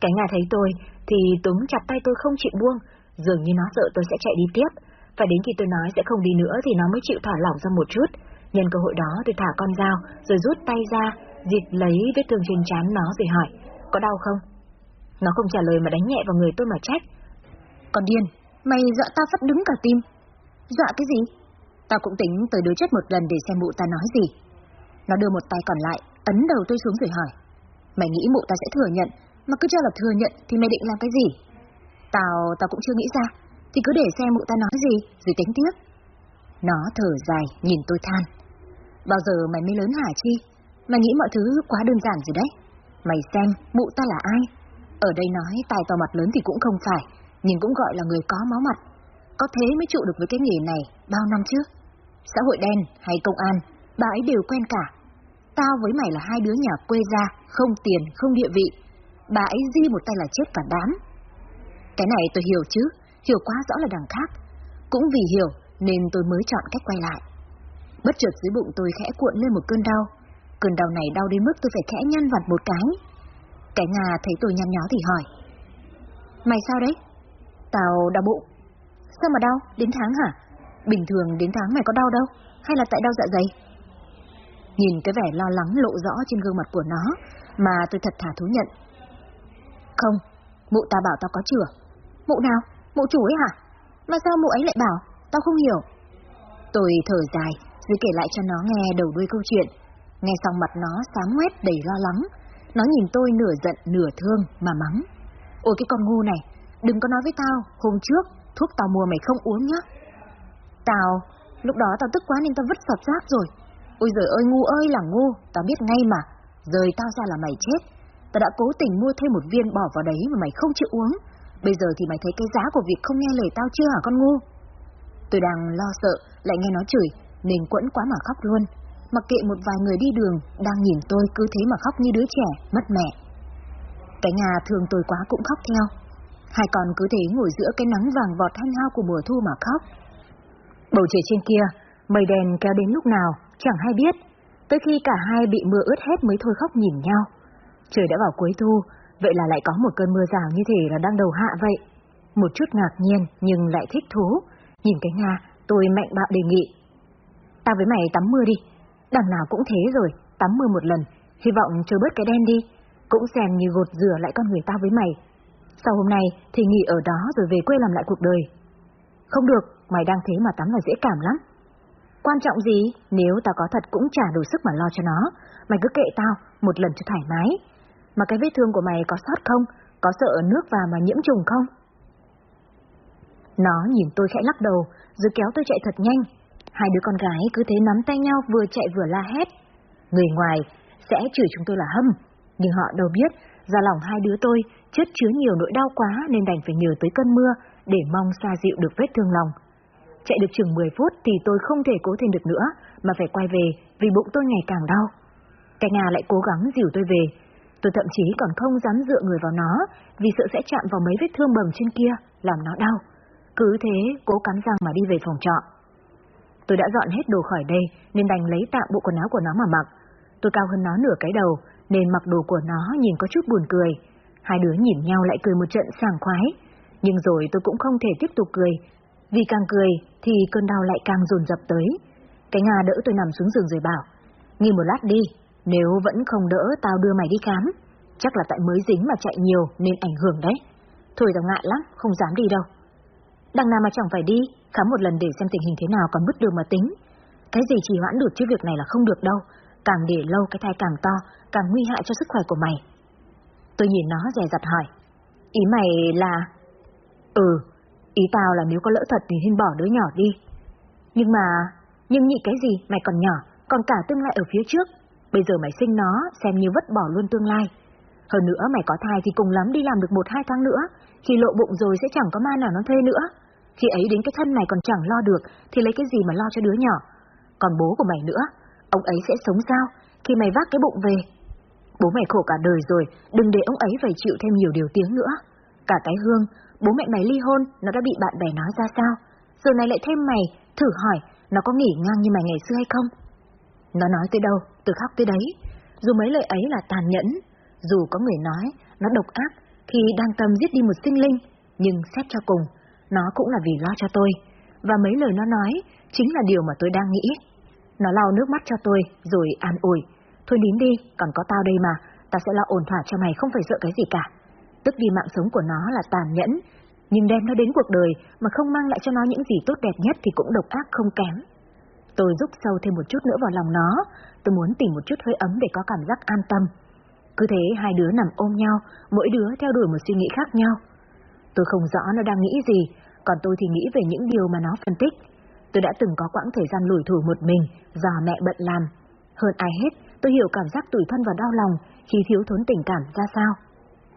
Cái Nga thấy tôi thì túm chặt tay tôi không chịu buông, dường như nó sợ tôi sẽ chạy đi tiếp. Phải đến khi tôi nói sẽ không đi nữa thì nó mới chịu thả lỏng ra một chút. Nhân cơ hội đó tôi thả con dao rồi rút tay ra, dịt lấy vết thương trên chán nó rồi hỏi, có đau không? Nó không trả lời mà đánh nhẹ vào người tôi mà trách. Còn điên, mày dọa tao phát đứng cả tim. Dọa cái gì? Tao cũng tính tới đối chất một lần để xem mụ ta nói gì. Nó đưa một tay còn lại, ấn đầu tôi xuống rồi hỏi. Mày nghĩ mụ ta sẽ thừa nhận, mà cứ cho là thừa nhận thì mày định làm cái gì? Tao, tao cũng chưa nghĩ ra. thì cứ để xem mụ ta nói gì, rồi tính tiếp. Nó thở dài, nhìn tôi than. Bao giờ mày mới lớn hả Chi? Mày nghĩ mọi thứ quá đơn giản rồi đấy. Mày xem, mụ ta là ai? Ở đây nói tài to mặt lớn thì cũng không phải, nhưng cũng gọi là người có máu mặt. Có thế mới trụ được với cái nghề này bao năm trước. Xã hội đen hay công an, bà ấy đều quen cả. Tao với mày là hai đứa nhà quê ra, không tiền, không địa vị. Bà ấy di một tay là chết cả đám. Cái này tôi hiểu chứ, hiểu quá rõ là đằng khác. Cũng vì hiểu nên tôi mới chọn cách quay lại. Bất chợt dưới bụng tôi khẽ cuộn lên một cơn đau. Cơn đau này đau đến mức tôi phải khẽ nhăn vặt một cái. Cái Nga thấy tôi nhăn nhó thì hỏi. Mày sao đấy? Tao đau bụng. Sao mà đau? Đến tháng hả? Bình thường đến tháng mày có đau đâu? Hay là tại đau dạ dày? Nhìn cái vẻ lo lắng lộ rõ trên gương mặt của nó mà tôi thật thà thú nhận. Không, mụ ta bảo tao có chữa, Mụ nào? Mụ chủ ấy hả? Mà sao mụ ấy lại bảo? Tao không hiểu. Tôi thở dài, rồi kể lại cho nó nghe đầu đuôi câu chuyện. Nghe xong mặt nó sáng quét đầy lo lắng. Nó nhìn tôi nửa giận nửa thương mà mắng. Ôi cái con ngu này, đừng có nói với tao, hôm trước, thuốc tao mua mày không uống nhá. Tao, lúc đó tao tức quá nên tao vứt sọt rác rồi. Ôi giời ơi ngu ơi là ngu, tao biết ngay mà, rời tao ra là mày chết. Tao đã cố tình mua thêm một viên bỏ vào đấy mà mày không chịu uống. Bây giờ thì mày thấy cái giá của việc không nghe lời tao chưa hả con ngu? Tôi đang lo sợ, lại nghe nó chửi, nên quẫn quá mà khóc luôn. Mặc kệ một vài người đi đường, đang nhìn tôi cứ thế mà khóc như đứa trẻ, mất mẹ. Cái nhà thường tôi quá cũng khóc theo. Hai con cứ thế ngồi giữa cái nắng vàng vọt thanh hao của mùa thu mà khóc. Bầu trời trên kia, mây đèn kéo đến lúc nào, chẳng hay biết. Tới khi cả hai bị mưa ướt hết mới thôi khóc nhìn nhau. Trời đã vào cuối thu, vậy là lại có một cơn mưa rào như thể là đang đầu hạ vậy. Một chút ngạc nhiên nhưng lại thích thú. Nhìn cái Nga, tôi mạnh bạo đề nghị. Tao với mày tắm mưa đi. Đằng nào cũng thế rồi, tắm mưa một lần, hy vọng trôi bớt cái đen đi. Cũng xem như gột rửa lại con người tao với mày. Sau hôm nay thì nghỉ ở đó rồi về quê làm lại cuộc đời. Không được, mày đang thế mà tắm là dễ cảm lắm. Quan trọng gì, nếu tao có thật cũng chả đủ sức mà lo cho nó, mày cứ kệ tao, một lần cho thoải mái. Mà cái vết thương của mày có sót không? Có sợ nước vào mà nhiễm trùng không? Nó nhìn tôi khẽ lắc đầu, rồi kéo tôi chạy thật nhanh. Hai đứa con gái cứ thế nắm tay nhau vừa chạy vừa la hét. Người ngoài sẽ chửi chúng tôi là hâm, nhưng họ đâu biết, ra lòng hai đứa tôi chất chứa nhiều nỗi đau quá nên đành phải nhờ tới cơn mưa để mong xoa dịu được vết thương lòng. Chạy được chừng 10 phút thì tôi không thể cố thêm được nữa, mà phải quay về vì bụng tôi ngày càng đau. Cái Nga lại cố gắng dìu tôi về. Tôi thậm chí còn không dám dựa người vào nó, vì sợ sẽ chạm vào mấy vết thương bầm trên kia, làm nó đau. Cứ thế, cố cắn răng mà đi về phòng trọ. Tôi đã dọn hết đồ khỏi đây, nên đành lấy tạm bộ quần áo của nó mà mặc. Tôi cao hơn nó nửa cái đầu, nên mặc đồ của nó nhìn có chút buồn cười. Hai đứa nhìn nhau lại cười một trận sảng khoái. Nhưng rồi tôi cũng không thể tiếp tục cười, vì càng cười thì cơn đau lại càng dồn dập tới. Cái Nga đỡ tôi nằm xuống giường rồi bảo, nghỉ một lát đi, nếu vẫn không đỡ tao đưa mày đi khám. Chắc là tại mới dính mà chạy nhiều nên ảnh hưởng đấy. Thôi tao ngại lắm, không dám đi đâu. Đằng nào mà chẳng phải đi, khám một lần để xem tình hình thế nào còn bứt đường mà tính. Cái gì trì hoãn được chứ việc này là không được đâu, càng để lâu cái thai càng to, càng nguy hại cho sức khỏe của mày. Tôi nhìn nó dè dặt hỏi, ý mày là... Ừ, ý tao là nếu có lỡ thật thì nên bỏ đứa nhỏ đi. Nhưng mà, nhưng nhị cái gì, mày còn nhỏ, còn cả tương lai ở phía trước. Bây giờ mày sinh nó, xem như vứt bỏ luôn tương lai. Hơn nữa mày có thai thì cùng lắm đi làm được một hai tháng nữa, khi lộ bụng rồi sẽ chẳng có ma nào nó thuê nữa. Khi ấy đến cái thân mày còn chẳng lo được, thì lấy cái gì mà lo cho đứa nhỏ. Còn bố của mày nữa, ông ấy sẽ sống sao khi mày vác cái bụng về? Bố mày khổ cả đời rồi, đừng để ông ấy phải chịu thêm nhiều điều tiếng nữa. Cả cái hương, bố mẹ mày ly hôn, nó đã bị bạn bè nói ra sao? Giờ này lại thêm mày, thử hỏi, nó có nghỉ ngang như mày ngày xưa hay không? Nó nói tới đâu, từ khóc tới đấy. Dù mấy lời ấy là tàn nhẫn, dù có người nói nó độc ác khi đang tâm giết đi một sinh linh, nhưng xét cho cùng, nó cũng là vì lo cho tôi, và mấy lời nó nói chính là điều mà tôi đang nghĩ. Nó lau nước mắt cho tôi, rồi an ủi. Thôi nín đi, còn có tao đây mà, tao sẽ lo ổn thỏa cho mày không phải sợ cái gì cả. Tức đi mạng sống của nó là tàn nhẫn, nhưng đem nó đến cuộc đời mà không mang lại cho nó những gì tốt đẹp nhất thì cũng độc ác không kém. Tôi rút sâu thêm một chút nữa vào lòng nó, tôi muốn tìm một chút hơi ấm để có cảm giác an tâm. Cứ thế hai đứa nằm ôm nhau, mỗi đứa theo đuổi một suy nghĩ khác nhau. Tôi không rõ nó đang nghĩ gì, còn tôi thì nghĩ về những điều mà nó phân tích. Tôi đã từng có quãng thời gian lủi thủ một mình do mẹ bận làm. Hơn ai hết, tôi hiểu cảm giác tủi thân và đau lòng khi thiếu thốn tình cảm ra sao.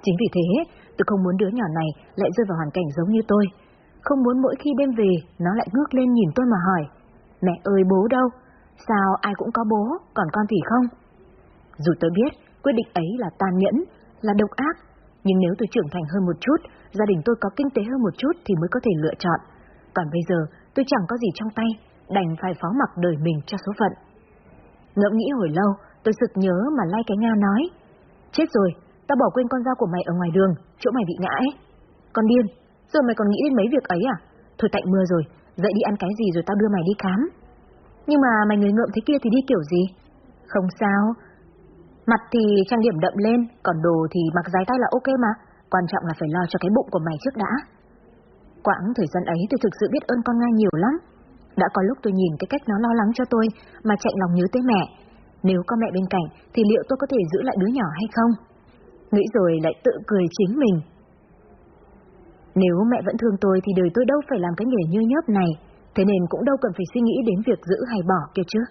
Chính vì thế, tôi không muốn đứa nhỏ này lại rơi vào hoàn cảnh giống như tôi. Không muốn mỗi khi đêm về, nó lại ngước lên nhìn tôi mà hỏi. Mẹ ơi bố đâu? Sao ai cũng có bố, còn con thì không? Dù tôi biết, quyết định ấy là tàn nhẫn, là độc ác, nhưng nếu tôi trưởng thành hơn một chút, gia đình tôi có kinh tế hơn một chút thì mới có thể lựa chọn. Còn bây giờ, tôi chẳng có gì trong tay, đành phải phó mặc đời mình cho số phận. Ngẫm nghĩ hồi lâu, tôi sực nhớ mà lay cái Nga nói. Chết rồi, tao bỏ quên con dao của mày ở ngoài đường, chỗ mày bị ngã ấy. Con điên, giờ mày còn nghĩ đến mấy việc ấy à? Thôi tạnh mưa rồi, dậy đi ăn cái gì rồi tao đưa mày đi khám. Nhưng mà mày người ngợm thế kia thì đi kiểu gì? Không sao. Mặt thì trang điểm đậm lên, còn đồ thì mặc dài tay là ok mà. Quan trọng là phải lo cho cái bụng của mày trước đã. Quãng thời gian ấy tôi thực sự biết ơn con Nga nhiều lắm. Đã có lúc tôi nhìn cái cách nó lo lắng cho tôi mà chạy lòng nhớ tới mẹ. Nếu có mẹ bên cạnh thì liệu tôi có thể giữ lại đứa nhỏ hay không? Nghĩ rồi lại tự cười chính mình. Nếu mẹ vẫn thương tôi thì đời tôi đâu phải làm cái nghề như nhớp này, thế nên cũng đâu cần phải suy nghĩ đến việc giữ hay bỏ kia chứ.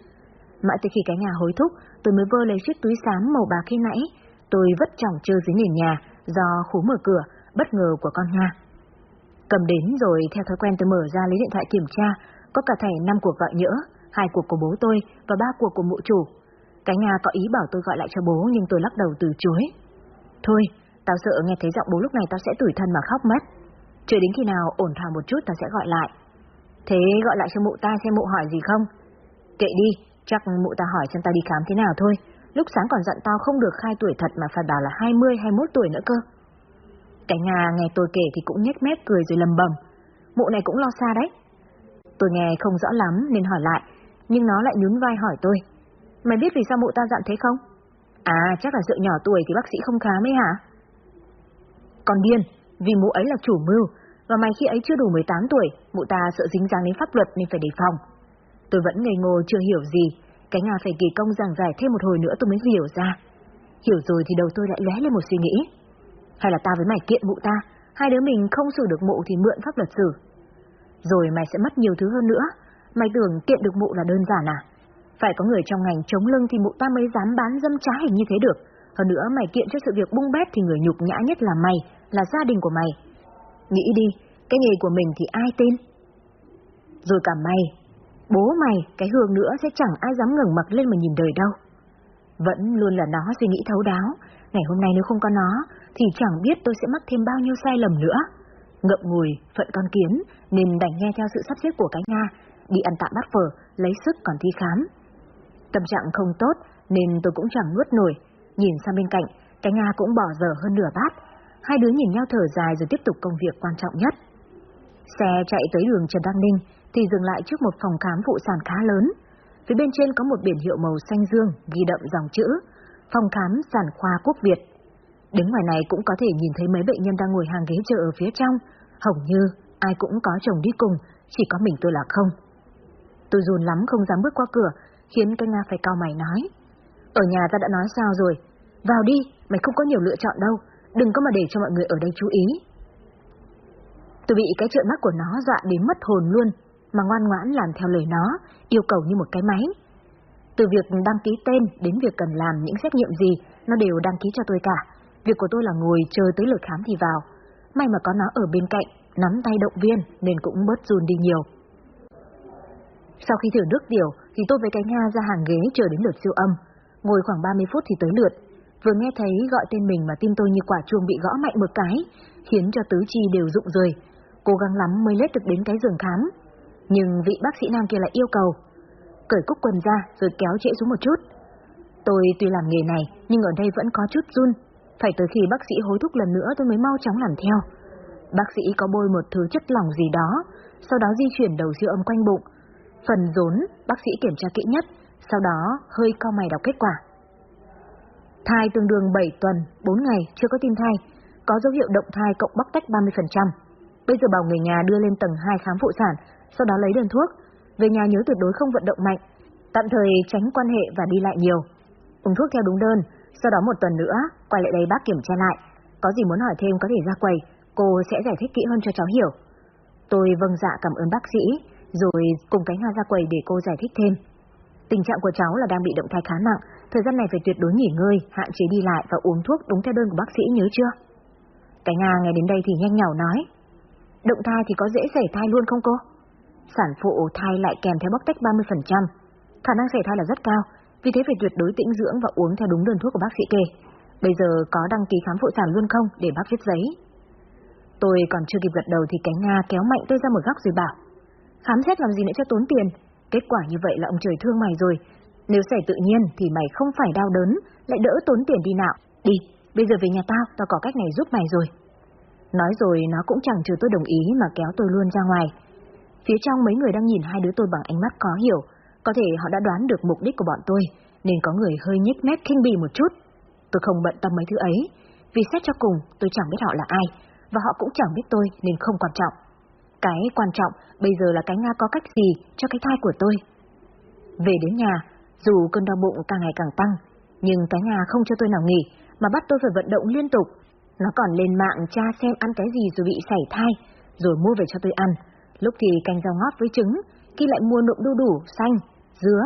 Mãi tới khi cái nhà hối thúc, tôi mới vơ lấy chiếc túi xám màu bạc khi nãy, tôi vất trọng trơ dưới nền nhà do khú mở cửa, bất ngờ của con Nga. Cầm đến rồi theo thói quen tôi mở ra lấy điện thoại kiểm tra, có cả thẻ 5 cuộc gọi nhỡ, hai cuộc của bố tôi và ba cuộc của mụ chủ. Cái nhà có ý bảo tôi gọi lại cho bố nhưng tôi lắc đầu từ chối. Thôi, tao sợ nghe thấy giọng bố lúc này tao sẽ tủi thân mà khóc mất. Chờ đến khi nào ổn thỏa một chút tao sẽ gọi lại. Thế gọi lại cho mụ ta xem mụ hỏi gì không? Kệ đi, chắc mụ ta hỏi xem ta đi khám thế nào thôi. Lúc sáng còn dặn tao không được khai tuổi thật mà phải bảo là 20, 21 tuổi nữa cơ. Cái nhà nghe tôi kể thì cũng nhếch mép cười rồi lầm bầm. Mụ này cũng lo xa đấy. Tôi nghe không rõ lắm nên hỏi lại, nhưng nó lại nhún vai hỏi tôi. Mày biết vì sao mụ ta dặn thế không? À, chắc là sợ nhỏ tuổi thì bác sĩ không khám ấy hả? Còn điên, vì mụ ấy là chủ mưu, và mày khi ấy chưa đủ 18 tuổi, mụ ta sợ dính dáng đến pháp luật nên phải đề phòng. Tôi vẫn ngây ngô chưa hiểu gì, cái Nga phải kỳ công giảng giải thêm một hồi nữa tôi mới hiểu ra. Hiểu rồi thì đầu tôi lại lóe lên một suy nghĩ. Hay là ta với mày kiện mụ ta, hai đứa mình không xử được mụ thì mượn pháp luật xử. Rồi mày sẽ mất nhiều thứ hơn nữa, mày tưởng kiện được mụ là đơn giản à? Phải có người trong ngành chống lưng thì mụ ta mới dám bán dâm trá hình như thế được. Hơn nữa mày kiện cho sự việc bung bét thì người nhục nhã nhất là mày, là gia đình của mày. Nghĩ đi, cái nghề của mình thì ai tin? Rồi cả mày, bố mày, cái hương nữa sẽ chẳng ai dám ngẩng mặt lên mà nhìn đời đâu. Vẫn luôn là nó suy nghĩ thấu đáo, ngày hôm nay nếu không có nó, thì chẳng biết tôi sẽ mắc thêm bao nhiêu sai lầm nữa. Ngậm ngùi, phận con kiến, nên đành nghe theo sự sắp xếp của cái Nga, đi ăn tạm bát phở, lấy sức còn thi khám. Tâm trạng không tốt, nên tôi cũng chẳng nuốt nổi. Nhìn sang bên cạnh, cái Nga cũng bỏ dở hơn nửa bát. Hai đứa nhìn nhau thở dài rồi tiếp tục công việc quan trọng nhất. Xe chạy tới đường Trần Đăng Ninh, thì dừng lại trước một phòng khám phụ sản khá lớn. Phía bên trên có một biển hiệu màu xanh dương ghi đậm dòng chữ Phòng khám sản khoa quốc Việt. Đứng ngoài này cũng có thể nhìn thấy mấy bệnh nhân đang ngồi hàng ghế chờ ở phía trong. Hầu như ai cũng có chồng đi cùng, chỉ có mình tôi là không. Tôi run lắm không dám bước qua cửa, khiến cái Nga phải cao mày nói. Ở nhà ta đã nói sao rồi, vào đi, mày không có nhiều lựa chọn đâu, đừng có mà để cho mọi người ở đây chú ý. Tôi bị cái trợn mắt của nó dọa đến mất hồn luôn, mà ngoan ngoãn làm theo lời nó, yêu cầu như một cái máy. Từ việc đăng ký tên đến việc cần làm những xét nghiệm gì, nó đều đăng ký cho tôi cả. Việc của tôi là ngồi chờ tới lượt khám thì vào. May mà có nó ở bên cạnh, nắm tay động viên nên cũng bớt run đi nhiều. Sau khi thử nước tiểu thì tôi với cái Nga ra hàng ghế chờ đến lượt siêu âm. Ngồi khoảng 30 phút thì tới lượt. Vừa nghe thấy gọi tên mình mà tim tôi như quả chuông bị gõ mạnh một cái, khiến cho tứ chi đều rụng rời. Cố gắng lắm mới lết được đến cái giường khám. Nhưng vị bác sĩ nam kia lại yêu cầu. Cởi cúc quần ra rồi kéo trễ xuống một chút. Tôi tuy làm nghề này nhưng ở đây vẫn có chút run. Phải tới khi bác sĩ hối thúc lần nữa tôi mới mau chóng làm theo. Bác sĩ có bôi một thứ chất lỏng gì đó, sau đó di chuyển đầu siêu âm quanh bụng, Phần rốn, bác sĩ kiểm tra kỹ nhất, sau đó hơi co mày đọc kết quả. Thai tương đương 7 tuần, 4 ngày, chưa có tim thai, có dấu hiệu động thai cộng bóc tách 30%. Bây giờ bảo người nhà đưa lên tầng 2 khám phụ sản, sau đó lấy đơn thuốc. Về nhà nhớ tuyệt đối không vận động mạnh, tạm thời tránh quan hệ và đi lại nhiều. Uống thuốc theo đúng đơn, sau đó một tuần nữa, quay lại đây bác kiểm tra lại. Có gì muốn hỏi thêm có thể ra quầy, cô sẽ giải thích kỹ hơn cho cháu hiểu. Tôi vâng dạ cảm ơn bác sĩ, rồi cùng cánh hoa ra quầy để cô giải thích thêm. Tình trạng của cháu là đang bị động thai khá nặng, thời gian này phải tuyệt đối nghỉ ngơi, hạn chế đi lại và uống thuốc đúng theo đơn của bác sĩ nhớ chưa? Cái Nga nghe đến đây thì nhanh nhảu nói. Động thai thì có dễ xảy thai luôn không cô? Sản phụ thai lại kèm theo bóc tách 30%. Khả năng xảy thai là rất cao, vì thế phải tuyệt đối tĩnh dưỡng và uống theo đúng đơn thuốc của bác sĩ kê. Bây giờ có đăng ký khám phụ sản luôn không để bác viết giấy? Tôi còn chưa kịp gật đầu thì cái Nga kéo mạnh tôi ra một góc rồi bảo. Khám xét làm gì nữa cho tốn tiền, kết quả như vậy là ông trời thương mày rồi. Nếu xảy tự nhiên thì mày không phải đau đớn, lại đỡ tốn tiền đi nào. Đi, bây giờ về nhà tao, tao có cách này giúp mày rồi. Nói rồi nó cũng chẳng trừ tôi đồng ý mà kéo tôi luôn ra ngoài. Phía trong mấy người đang nhìn hai đứa tôi bằng ánh mắt khó hiểu, có thể họ đã đoán được mục đích của bọn tôi, nên có người hơi nhếch mép khinh bỉ một chút. Tôi không bận tâm mấy thứ ấy, vì xét cho cùng tôi chẳng biết họ là ai, và họ cũng chẳng biết tôi nên không quan trọng. Cái quan trọng bây giờ là cái Nga có cách gì cho cái thai của tôi. Về đến nhà, dù cơn đau bụng càng ngày càng tăng, nhưng cái Nga không cho tôi nào nghỉ, mà bắt tôi phải vận động liên tục. Nó còn lên mạng tra xem ăn cái gì rồi bị sảy thai, rồi mua về cho tôi ăn. Lúc thì canh rau ngót với trứng, khi lại mua nộm đu đủ, xanh, dứa,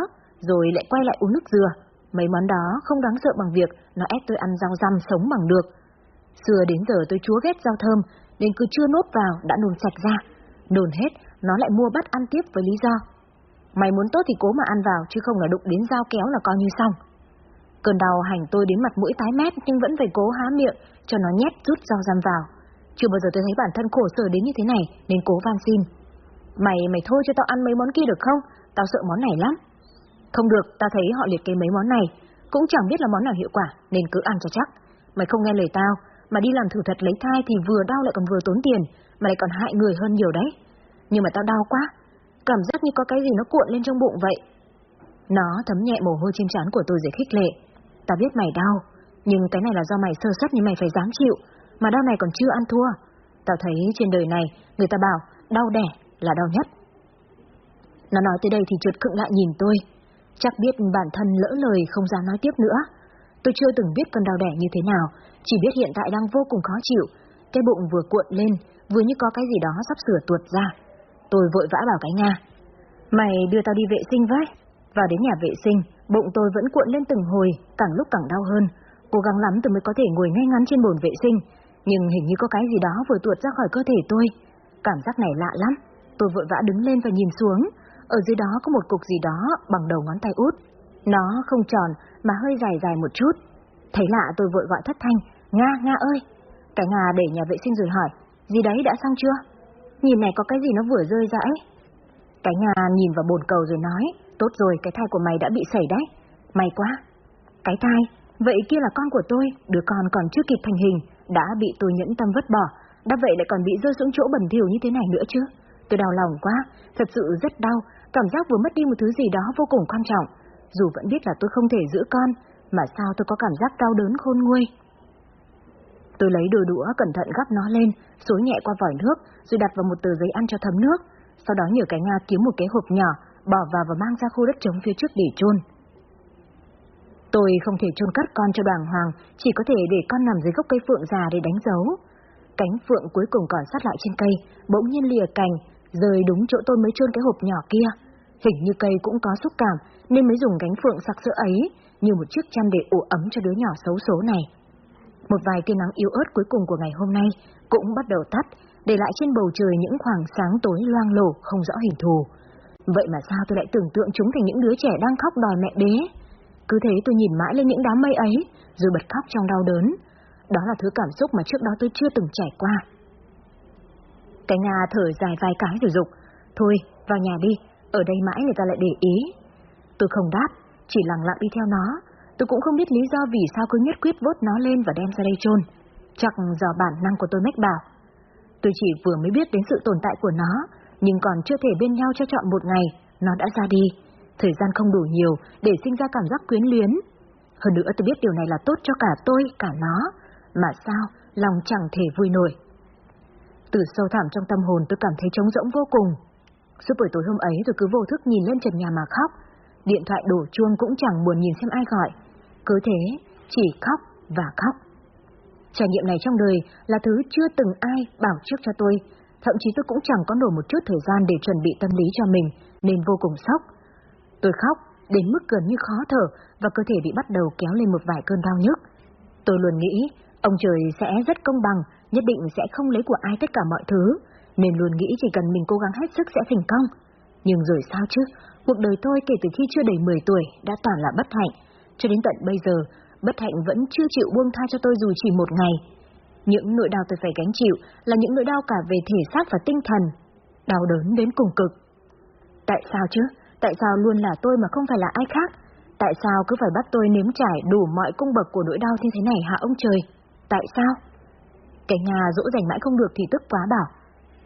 rồi lại quay lại uống nước dừa. Mấy món đó không đáng sợ bằng việc nó ép tôi ăn rau răm sống bằng được. Xưa đến giờ tôi chúa ghét rau thơm, nên cứ chưa nốt vào đã nôn sạch ra đồn hết, nó lại mua bắt ăn tiếp với lý do. Mày muốn tốt thì cố mà ăn vào, chứ không là đụng đến dao kéo là coi như xong. Cơn đau hành tôi đến mặt mũi tái mét nhưng vẫn phải cố há miệng cho nó nhét rút dao giam vào. Chưa bao giờ tôi thấy bản thân khổ sở đến như thế này nên cố van xin. Mày, mày thôi cho tao ăn mấy món kia được không? Tao sợ món này lắm. Không được, tao thấy họ liệt kê mấy món này, cũng chẳng biết là món nào hiệu quả, nên cứ ăn cho chắc. Mày không nghe lời tao, mà đi làm thử thật lấy thai thì vừa đau lại còn vừa tốn tiền, mà lại còn hại người hơn nhiều đấy. Nhưng mà tao đau quá, cảm giác như có cái gì nó cuộn lên trong bụng vậy. Nó thấm nhẹ mồ hôi trên trán của tôi rồi khích lệ. Tao biết mày đau, nhưng cái này là do mày sơ suất nên mày phải dám chịu, mà đau này còn chưa ăn thua. Tao thấy trên đời này, người ta bảo đau đẻ là đau nhất. Nó nói tới đây thì chuột khựng lại nhìn tôi. Chắc biết bản thân lỡ lời không dám nói tiếp nữa. Tôi chưa từng biết cơn đau đẻ như thế nào, chỉ biết hiện tại đang vô cùng khó chịu. Cái bụng vừa cuộn lên, vừa như có cái gì đó sắp sửa tuột ra. Tôi vội vã bảo cái Nga. Mày đưa tao đi vệ sinh với. Vào đến nhà vệ sinh, bụng tôi vẫn cuộn lên từng hồi, càng lúc càng đau hơn. Cố gắng lắm tôi mới có thể ngồi ngay ngắn trên bồn vệ sinh, nhưng hình như có cái gì đó vừa tuột ra khỏi cơ thể tôi. Cảm giác này lạ lắm. Tôi vội vã đứng lên và nhìn xuống. Ở dưới đó có một cục gì đó bằng đầu ngón tay út. Nó không tròn mà hơi dài dài một chút. Thấy lạ tôi vội gọi thất thanh. Nga, Nga ơi! Cái Nga để nhà vệ sinh rồi hỏi. Gì đấy đã xong chưa? Nhìn này có cái gì nó vừa rơi ra ấy. Cái nhà nhìn vào bồn cầu rồi nói. Tốt rồi, cái thai của mày đã bị sẩy đấy. May quá. Cái thai? Vậy kia là con của tôi, đứa con còn chưa kịp thành hình, đã bị tôi nhẫn tâm vứt bỏ, đã vậy lại còn bị rơi xuống chỗ bẩn thỉu như thế này nữa chứ. Tôi đau lòng quá, thật sự rất đau, cảm giác vừa mất đi một thứ gì đó vô cùng quan trọng. Dù vẫn biết là tôi không thể giữ con, mà sao tôi có cảm giác đau đớn khôn nguôi. Tôi lấy đôi đũa cẩn thận gắp nó lên, xối nhẹ qua vòi nước, rồi đặt vào một tờ giấy ăn cho thấm nước. Sau đó nhờ cái Nga kiếm một cái hộp nhỏ, bỏ vào và mang ra khu đất trống phía trước để chôn. Tôi không thể chôn cất con cho đoàn hoàng, chỉ có thể để con nằm dưới gốc cây phượng già để đánh dấu. Cánh phượng cuối cùng còn sát lại trên cây, bỗng nhiên lìa cành, rời đúng chỗ tôi mới chôn cái hộp nhỏ kia. Hình như cây cũng có xúc cảm, nên mới dùng cánh phượng sặc sỡ ấy, như một chiếc chăn để ủ ấm cho đứa nhỏ xấu số này. Một vài tia nắng yếu ớt cuối cùng của ngày hôm nay cũng bắt đầu tắt, để lại trên bầu trời những khoảng sáng tối loang lổ không rõ hình thù. Vậy mà sao tôi lại tưởng tượng chúng thành những đứa trẻ đang khóc đòi mẹ bế? Cứ thế tôi nhìn mãi lên những đám mây ấy, rồi bật khóc trong đau đớn. Đó là thứ cảm xúc mà trước đó tôi chưa từng trải qua. Cái Nga thở dài vài cái rồi dục Thôi, vào nhà đi, ở đây mãi người ta lại để ý. Tôi không đáp, chỉ lặng lặng đi theo nó. Tôi cũng không biết lý do vì sao cứ nhất quyết vốt nó lên và đem ra đây chôn. Chắc do bản năng của tôi mách bảo. Tôi chỉ vừa mới biết đến sự tồn tại của nó, nhưng còn chưa thể bên nhau cho chọn một ngày, nó đã ra đi. Thời gian không đủ nhiều để sinh ra cảm giác quyến luyến. Hơn nữa tôi biết điều này là tốt cho cả tôi, cả nó. Mà sao, lòng chẳng thể vui nổi. Từ sâu thẳm trong tâm hồn tôi cảm thấy trống rỗng vô cùng. Suốt buổi tối hôm ấy tôi cứ vô thức nhìn lên trần nhà mà khóc. Điện thoại đổ chuông cũng chẳng buồn nhìn xem ai gọi. Cứ thế, chỉ khóc và khóc. Trải nghiệm này trong đời là thứ chưa từng ai bảo trước cho tôi, thậm chí tôi cũng chẳng có nổi một chút thời gian để chuẩn bị tâm lý cho mình, nên vô cùng sốc. Tôi khóc, đến mức gần như khó thở và cơ thể bị bắt đầu kéo lên một vài cơn đau nhức. Tôi luôn nghĩ, ông trời sẽ rất công bằng, nhất định sẽ không lấy của ai tất cả mọi thứ, nên luôn nghĩ chỉ cần mình cố gắng hết sức sẽ thành công. Nhưng rồi sao chứ, cuộc đời tôi kể từ khi chưa đầy 10 tuổi đã toàn là bất hạnh, cho đến tận bây giờ, bất hạnh vẫn chưa chịu buông tha cho tôi dù chỉ một ngày. Những nỗi đau tôi phải gánh chịu là những nỗi đau cả về thể xác và tinh thần, đau đớn đến cùng cực. Tại sao chứ? Tại sao luôn là tôi mà không phải là ai khác? Tại sao cứ phải bắt tôi nếm trải đủ mọi cung bậc của nỗi đau như thế này hả ông trời? Tại sao? Cái nhà dỗ dành mãi không được thì tức quá bảo.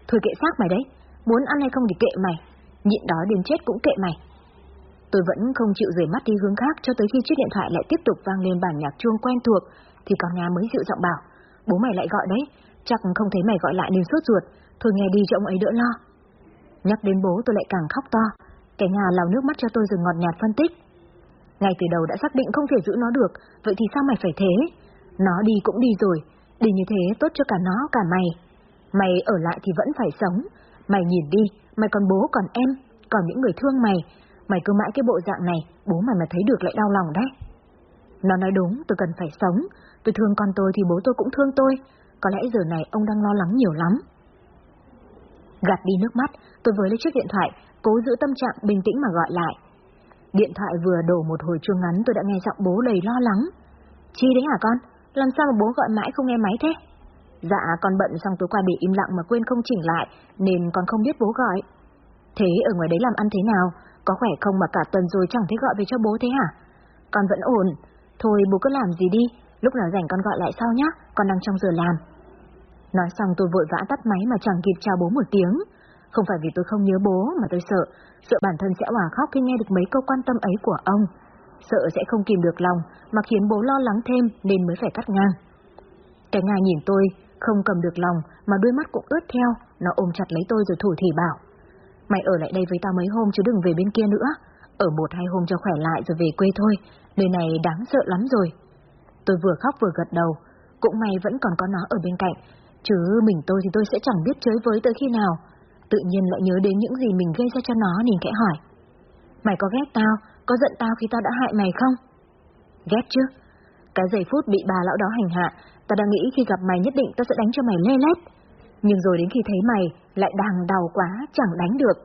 Thôi kệ xác mày đấy, muốn ăn hay không thì kệ mày, nhịn đó đến chết cũng kệ mày. Tôi vẫn không chịu rời mắt đi hướng khác cho tới khi chiếc điện thoại lại tiếp tục vang lên bản nhạc chuông quen thuộc, thì con nhà mới dịu giọng bảo, bố mày lại gọi đấy, chắc không thấy mày gọi lại nên sốt ruột, thôi nghe đi cho ông ấy đỡ lo. Nhắc đến bố tôi lại càng khóc to, Kẻ nhà lau nước mắt cho tôi rồi ngọt nhạt phân tích. Ngay từ đầu đã xác định không thể giữ nó được, vậy thì sao mày phải thế? Nó đi cũng đi rồi, đi như thế tốt cho cả nó cả mày. Mày ở lại thì vẫn phải sống, mày nhìn đi, mày còn bố còn em, còn những người thương mày, mày cứ mãi cái bộ dạng này, bố mày mà thấy được lại đau lòng đấy. Nó nói đúng, tôi cần phải sống, tôi thương con tôi thì bố tôi cũng thương tôi, có lẽ giờ này ông đang lo lắng nhiều lắm. Gạt đi nước mắt, tôi với lấy chiếc điện thoại, cố giữ tâm trạng bình tĩnh mà gọi lại. Điện thoại vừa đổ một hồi chuông ngắn tôi đã nghe giọng bố đầy lo lắng. Chi đấy hả con? Làm sao mà bố gọi mãi không nghe máy thế? Dạ con bận xong tối qua để im lặng mà quên không chỉnh lại, nên con không biết bố gọi. Thế ở ngoài đấy làm ăn thế nào? Có khỏe không mà cả tuần rồi chẳng thấy gọi về cho bố thế hả? Con vẫn ổn. Thôi bố cứ làm gì đi, lúc nào rảnh con gọi lại sau nhá, con đang trong giờ làm. Nói xong tôi vội vã tắt máy mà chẳng kịp chào bố một tiếng. Không phải vì tôi không nhớ bố mà tôi sợ, sợ bản thân sẽ hòa khóc khi nghe được mấy câu quan tâm ấy của ông. Sợ sẽ không kìm được lòng mà khiến bố lo lắng thêm nên mới phải cắt ngang. Cái ngài nhìn tôi, không cầm được lòng mà đôi mắt cũng ướt theo, nó ôm chặt lấy tôi rồi thủ thỉ bảo. Mày ở lại đây với tao mấy hôm chứ đừng về bên kia nữa. Ở một hai hôm cho khỏe lại rồi về quê thôi, nơi này đáng sợ lắm rồi. Tôi vừa khóc vừa gật đầu, cũng may vẫn còn có nó ở bên cạnh, chứ mình tôi thì tôi sẽ chẳng biết chơi với tới khi nào, tự nhiên lại nhớ đến những gì mình gây ra cho nó nên khẽ hỏi. Mày có ghét tao, có giận tao khi tao đã hại mày không? Ghét chứ. Cái giây phút bị bà lão đó hành hạ, tao đã nghĩ khi gặp mày nhất định tao sẽ đánh cho mày lê lét. Nhưng rồi đến khi thấy mày lại đang đau quá, chẳng đánh được.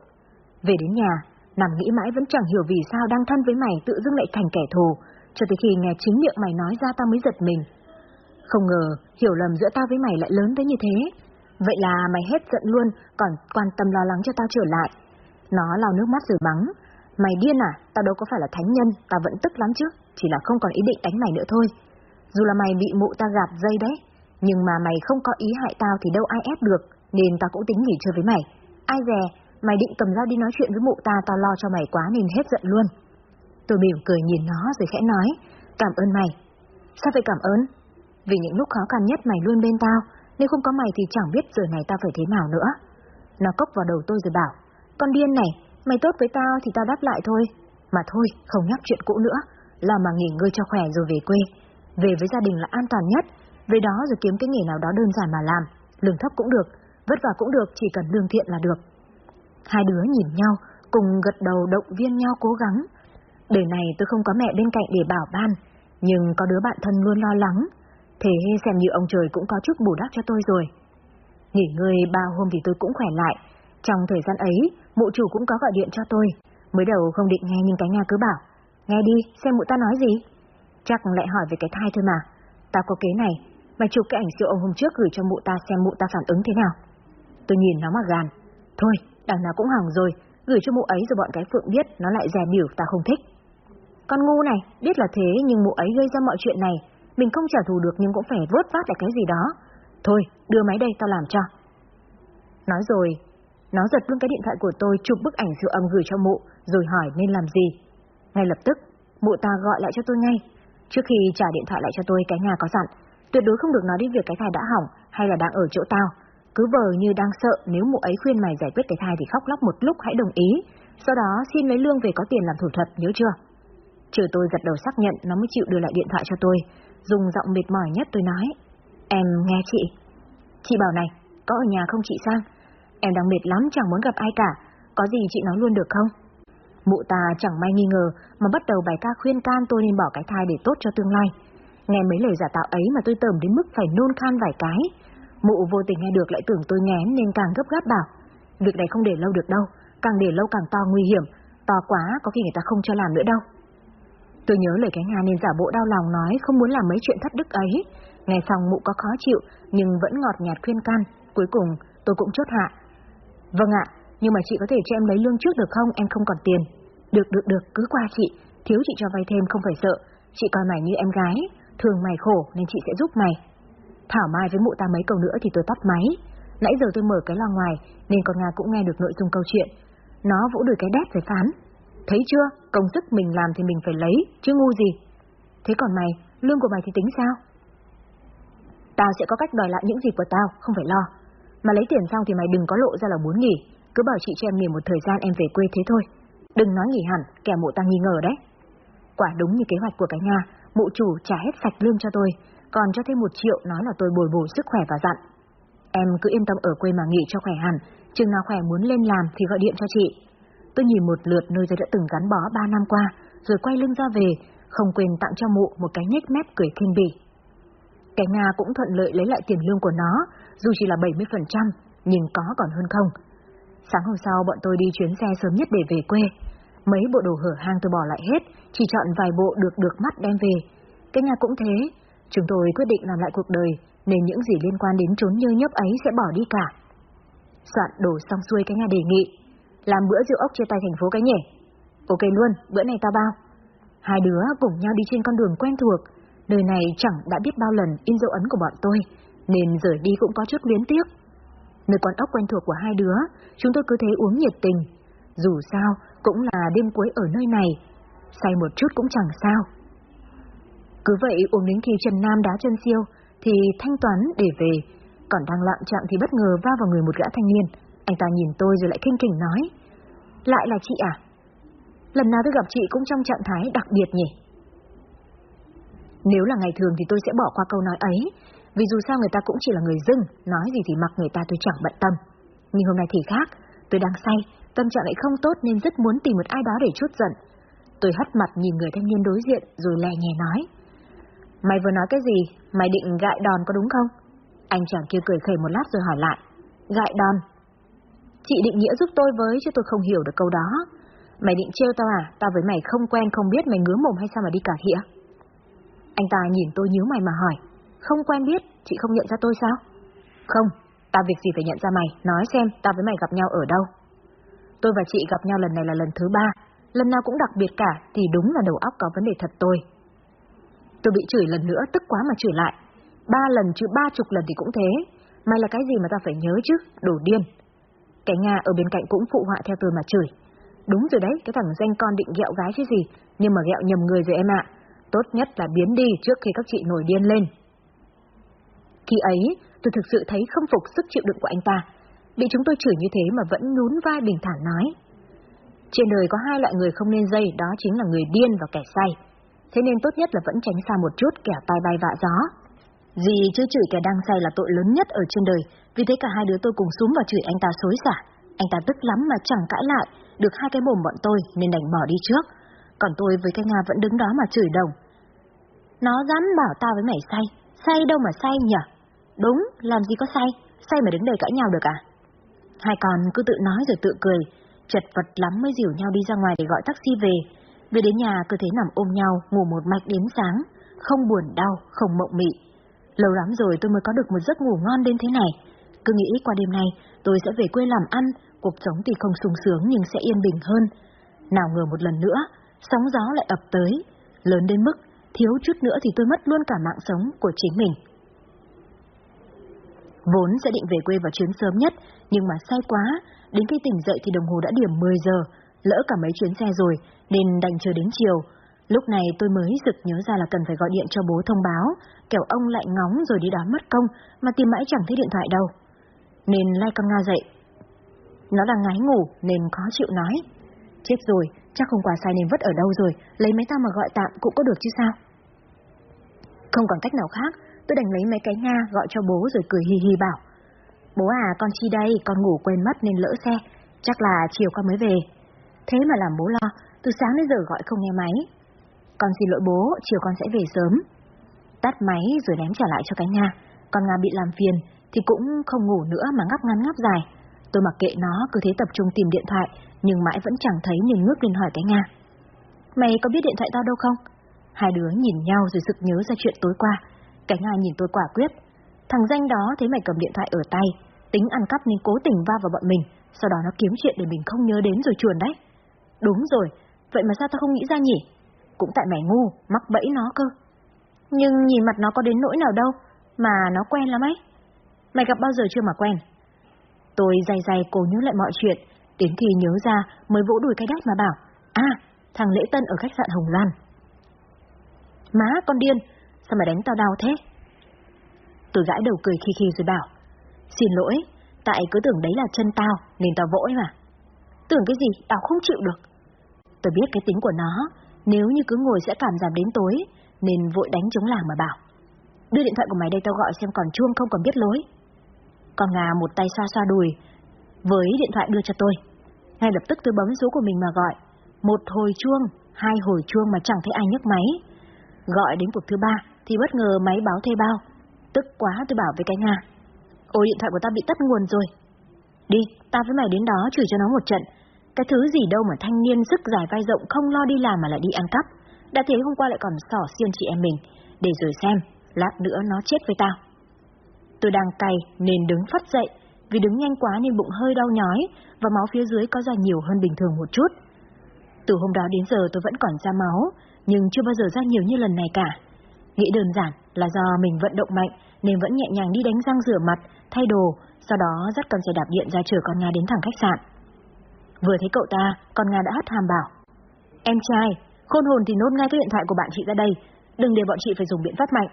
Về đến nhà, nằm nghĩ mãi vẫn chẳng hiểu vì sao đang thân với mày tự dưng lại thành kẻ thù, cho tới khi nghe chính miệng mày nói ra tao mới giật mình. Không ngờ, hiểu lầm giữa tao với mày lại lớn tới như thế. Vậy là mày hết giận luôn, còn quan tâm lo lắng cho tao trở lại. Nó lau nước mắt rồi bắn. Mày điên à, tao đâu có phải là thánh nhân, tao vẫn tức lắm chứ, chỉ là không còn ý định đánh mày nữa thôi. Dù là mày bị mụ ta gạt dây đấy, nhưng mà mày không có ý hại tao thì đâu ai ép được, nên tao cũng tính nghỉ chơi với mày. Ai dè, mày định cầm dao đi nói chuyện với mụ ta, tao lo cho mày quá nên hết giận luôn. Tôi mỉm cười nhìn nó rồi khẽ nói, cảm ơn mày. Sao phải cảm ơn? Vì những lúc khó khăn nhất mày luôn bên tao, nếu không có mày thì chẳng biết giờ này tao phải thế nào nữa. Nó cốc vào đầu tôi rồi bảo, con điên này, mày tốt với tao thì tao đáp lại thôi. Mà thôi, không nhắc chuyện cũ nữa, lo mà nghỉ ngơi cho khỏe rồi về quê. Về với gia đình là an toàn nhất, về đó rồi kiếm cái nghề nào đó đơn giản mà làm, lương thấp cũng được, vất vả cũng được, chỉ cần lương thiện là được. Hai đứa nhìn nhau, cùng gật đầu động viên nhau cố gắng. Đời này tôi không có mẹ bên cạnh để bảo ban, nhưng có đứa bạn thân luôn lo lắng, Thế xem như ông trời cũng có chút bù đắp cho tôi rồi. Nghỉ ngơi ba hôm thì tôi cũng khỏe lại. Trong thời gian ấy, mụ chủ cũng có gọi điện cho tôi. Mới đầu không định nghe nhưng cái nhà cứ bảo. Nghe đi, xem mụ ta nói gì. Chắc lại hỏi về cái thai thôi mà. Tao có kế này, mày chụp cái ảnh siêu ông hôm trước gửi cho mụ ta xem mụ ta phản ứng thế nào. Tôi nhìn nó mà gàn. Thôi, đằng nào cũng hỏng rồi, gửi cho mụ ấy rồi bọn cái phượng biết nó lại dè biểu ta không thích. Con ngu này, biết là thế nhưng mụ ấy gây ra mọi chuyện này, mình không trả thù được nhưng cũng phải vớt vát lại cái gì đó. Thôi, đưa máy đây tao làm cho. Nói rồi, nó giật luôn cái điện thoại của tôi chụp bức ảnh siêu âm gửi cho mụ, rồi hỏi nên làm gì. Ngay lập tức, mụ ta gọi lại cho tôi ngay. Trước khi trả điện thoại lại cho tôi, cái nhà có dặn, tuyệt đối không được nói đi việc cái thai đã hỏng hay là đang ở chỗ tao. Cứ vờ như đang sợ nếu mụ ấy khuyên mày giải quyết cái thai thì khóc lóc một lúc hãy đồng ý, sau đó xin lấy lương về có tiền làm thủ thuật, nhớ chưa? Chờ tôi gật đầu xác nhận nó mới chịu đưa lại điện thoại cho tôi, dùng giọng mệt mỏi nhất tôi nói. Em nghe chị. Chị bảo này, có ở nhà không chị sang? em đang mệt lắm chẳng muốn gặp ai cả, có gì chị nói luôn được không? Mụ ta chẳng may nghi ngờ mà bắt đầu bài ca khuyên can tôi nên bỏ cái thai để tốt cho tương lai. Nghe mấy lời giả tạo ấy mà tôi tởm đến mức phải nôn khan vài cái. Mụ vô tình nghe được lại tưởng tôi ngén nên càng gấp gáp bảo. Việc này không để lâu được đâu, càng để lâu càng to nguy hiểm, to quá có khi người ta không cho làm nữa đâu. Tôi nhớ lời cái Nga nên giả bộ đau lòng nói không muốn làm mấy chuyện thất đức ấy. Nghe xong mụ có khó chịu nhưng vẫn ngọt nhạt khuyên can. Cuối cùng tôi cũng chốt hạ. Vâng ạ, nhưng mà chị có thể cho em lấy lương trước được không, em không còn tiền. Được, được, được, cứ qua chị, thiếu chị cho vay thêm không phải sợ. Chị coi mày như em gái, thường mày khổ nên chị sẽ giúp mày. Thảo mai với mụ ta mấy câu nữa thì tôi tắt máy. Nãy giờ tôi mở cái loa ngoài nên con Nga cũng nghe được nội dung câu chuyện. Nó vỗ đùi cái đét rồi phán. Thấy chưa, công sức mình làm thì mình phải lấy, chứ ngu gì. Thế còn mày, lương của mày thì tính sao? Tao sẽ có cách đòi lại những gì của tao, không phải lo. Mà lấy tiền xong thì mày đừng có lộ ra là muốn nghỉ, cứ bảo chị cho em nghỉ một thời gian em về quê thế thôi. Đừng nói nghỉ hẳn, kẻ mụ ta nghi ngờ đấy. Quả đúng như kế hoạch của cái nhà, mụ chủ trả hết sạch lương cho tôi, còn cho thêm một triệu nói là tôi bồi bổ sức khỏe và dặn. Em cứ yên tâm ở quê mà nghỉ cho khỏe hẳn, chừng nào khỏe muốn lên làm thì gọi điện cho chị. Tôi nhìn một lượt nơi tôi đã từng gắn bó ba năm qua, rồi quay lưng ra về, không quên tặng cho mụ một cái nhếch mép cười thiên bỉ. Cái Nga cũng thuận lợi lấy lại tiền lương của nó, dù chỉ là 70%, nhưng có còn hơn không. Sáng hôm sau bọn tôi đi chuyến xe sớm nhất để về quê. Mấy bộ đồ hở hang tôi bỏ lại hết, chỉ chọn vài bộ được được mắt đem về. Cái nhà cũng thế, chúng tôi quyết định làm lại cuộc đời, nên những gì liên quan đến trốn như nhấp ấy sẽ bỏ đi cả. Soạn đồ xong xuôi cái nhà đề nghị, làm bữa rượu ốc chia tay thành phố cái nhỉ? Ok luôn, bữa này tao bao. Hai đứa cùng nhau đi trên con đường quen thuộc, nơi này chẳng đã biết bao lần in dấu ấn của bọn tôi, nên rời đi cũng có chút luyến tiếc. Nơi quán ốc quen thuộc của hai đứa, chúng tôi cứ thế uống nhiệt tình. Dù sao, cũng là đêm cuối ở nơi này, say một chút cũng chẳng sao. Cứ vậy uống đến khi Trần Nam đá chân siêu, thì thanh toán để về, còn đang lạm chạm thì bất ngờ va vào người một gã thanh niên. Anh ta nhìn tôi rồi lại kinh kỉnh nói. Lại là chị à? Lần nào tôi gặp chị cũng trong trạng thái đặc biệt nhỉ? Nếu là ngày thường thì tôi sẽ bỏ qua câu nói ấy, vì dù sao người ta cũng chỉ là người dưng, nói gì thì mặc người ta tôi chẳng bận tâm. Nhưng hôm nay thì khác, tôi đang say, tâm trạng lại không tốt nên rất muốn tìm một ai đó để chút giận. Tôi hất mặt nhìn người thanh niên đối diện rồi lè nhẹ nói. Mày vừa nói cái gì? Mày định gại đòn có đúng không? Anh chàng kia cười khẩy một lát rồi hỏi lại. Gại đòn? Chị định nghĩa giúp tôi với chứ tôi không hiểu được câu đó. Mày định trêu tao à? Tao với mày không quen không biết mày ngứa mồm hay sao mà đi cả hĩa? Anh ta nhìn tôi nhíu mày mà hỏi. Không quen biết, chị không nhận ra tôi sao? Không, tao việc gì phải nhận ra mày, nói xem tao với mày gặp nhau ở đâu. Tôi và chị gặp nhau lần này là lần thứ ba, lần nào cũng đặc biệt cả thì đúng là đầu óc có vấn đề thật tôi. Tôi bị chửi lần nữa tức quá mà chửi lại. Ba lần chứ ba chục lần thì cũng thế. Mày là cái gì mà ta phải nhớ chứ, đồ điên. Cái Nga ở bên cạnh cũng phụ họa theo tôi mà chửi. Đúng rồi đấy, cái thằng danh con định ghẹo gái chứ gì, nhưng mà ghẹo nhầm người rồi em ạ. Tốt nhất là biến đi trước khi các chị nổi điên lên. Khi ấy, tôi thực sự thấy không phục sức chịu đựng của anh ta. Bị chúng tôi chửi như thế mà vẫn nhún vai bình thản nói. Trên đời có hai loại người không nên dây, đó chính là người điên và kẻ say. Thế nên tốt nhất là vẫn tránh xa một chút kẻ tai bay vạ gió. Gì chứ chửi kẻ đang say là tội lớn nhất ở trên đời, vì thế cả hai đứa tôi cùng súng và chửi anh ta xối xả. Anh ta tức lắm mà chẳng cãi lại, được hai cái mồm bọn tôi nên đành bỏ đi trước. Còn tôi với cái Nga vẫn đứng đó mà chửi đồng. Nó dám bảo tao với mày say, say đâu mà say nhở? Đúng, làm gì có say, say mà đứng đây cãi nhau được à? Hai con cứ tự nói rồi tự cười, chật vật lắm mới dìu nhau đi ra ngoài để gọi taxi về. Về đến nhà cứ thế nằm ôm nhau, ngủ một mạch đến sáng, không buồn đau, không mộng mị. Lâu lắm rồi tôi mới có được một giấc ngủ ngon đến thế này. Cứ nghĩ qua đêm nay tôi sẽ về quê làm ăn, cuộc sống thì không sung sướng nhưng sẽ yên bình hơn. Nào ngờ một lần nữa, sóng gió lại ập tới, lớn đến mức thiếu chút nữa thì tôi mất luôn cả mạng sống của chính mình. Vốn sẽ định về quê vào chuyến sớm nhất, nhưng mà sai quá, đến khi tỉnh dậy thì đồng hồ đã điểm 10 giờ, lỡ cả mấy chuyến xe rồi, nên đành chờ đến chiều. Lúc này tôi mới rực nhớ ra là cần phải gọi điện cho bố thông báo, kẻo ông lại ngóng rồi đi đón mất công, mà tìm mãi chẳng thấy điện thoại đâu. Nên lai con Nga dậy. Nó đang ngái ngủ nên khó chịu nói. Chết rồi, chắc không quà sai nên vứt ở đâu rồi, lấy máy ta mà gọi tạm cũng có được chứ sao? Không còn cách nào khác, tôi đành lấy mấy cái Nga gọi cho bố rồi cười hì hì bảo. Bố à, con chi đây, con ngủ quên mất nên lỡ xe, chắc là chiều con mới về. Thế mà làm bố lo, từ sáng đến giờ gọi không nghe máy. Con xin lỗi bố, chiều con sẽ về sớm. Tắt máy rồi ném trả lại cho cái Nga. Con Nga bị làm phiền thì cũng không ngủ nữa mà ngắp ngắn ngắp dài. Tôi mặc kệ nó, cứ thế tập trung tìm điện thoại, nhưng mãi vẫn chẳng thấy nên ngước lên hỏi cái Nga. Mày có biết điện thoại tao đâu không? Hai đứa nhìn nhau rồi sực nhớ ra chuyện tối qua. Cái Nga nhìn tôi quả quyết. Thằng danh đó thấy mày cầm điện thoại ở tay, tính ăn cắp nên cố tình va vào bọn mình, sau đó nó kiếm chuyện để mình không nhớ đến rồi chuồn đấy. Đúng rồi, vậy mà sao tao không nghĩ ra nhỉ? Cũng tại mày ngu, mắc bẫy nó cơ. Nhưng nhìn mặt nó có đến nỗi nào đâu, mà nó quen lắm ấy. Mày gặp bao giờ chưa mà quen? Tôi dày dày cố nhớ lại mọi chuyện, đến khi nhớ ra mới vỗ đùi cái đát mà bảo, à, thằng Lễ Tân ở khách sạn Hồng Loan. Má, con điên, sao mày đánh tao đau thế? Tôi gãi đầu cười khi khi rồi bảo, xin lỗi, tại cứ tưởng đấy là chân tao nên tao vỗi mà. Tưởng cái gì, tao không chịu được. Tôi biết cái tính của nó, nếu như cứ ngồi sẽ cảm giảm đến tối, nên vội đánh chống làng mà bảo. Đưa điện thoại của mày đây tao gọi xem còn chuông không còn biết lối. Con Nga một tay xoa xoa đùi, với điện thoại đưa cho tôi. Ngay lập tức tôi bấm số của mình mà gọi. Một hồi chuông, hai hồi chuông mà chẳng thấy ai nhấc máy. Gọi đến cuộc thứ ba thì bất ngờ máy báo thuê bao. Tức quá tôi bảo với cái Nga. Ôi điện thoại của tao bị tắt nguồn rồi. Đi, tao với mày đến đó chửi cho nó một trận. Cái thứ gì đâu mà thanh niên sức dài vai rộng không lo đi làm mà lại đi ăn cắp. Đã thế hôm qua lại còn sỏ xiên chị em mình. Để rồi xem, lát nữa nó chết với tao. Tôi đang cay nên đứng phát dậy, vì đứng nhanh quá nên bụng hơi đau nhói và máu phía dưới có ra nhiều hơn bình thường một chút. Từ hôm đó đến giờ tôi vẫn còn ra máu, nhưng chưa bao giờ ra nhiều như lần này cả. Nghĩ đơn giản là do mình vận động mạnh nên vẫn nhẹ nhàng đi đánh răng rửa mặt, thay đồ, sau đó dắt con xe đạp điện ra chở con Nga đến thẳng khách sạn. Vừa thấy cậu ta, con Nga đã hất hàm bảo. Em trai, khôn hồn thì nốt ngay cái điện thoại của bạn chị ra đây, đừng để bọn chị phải dùng biện pháp mạnh.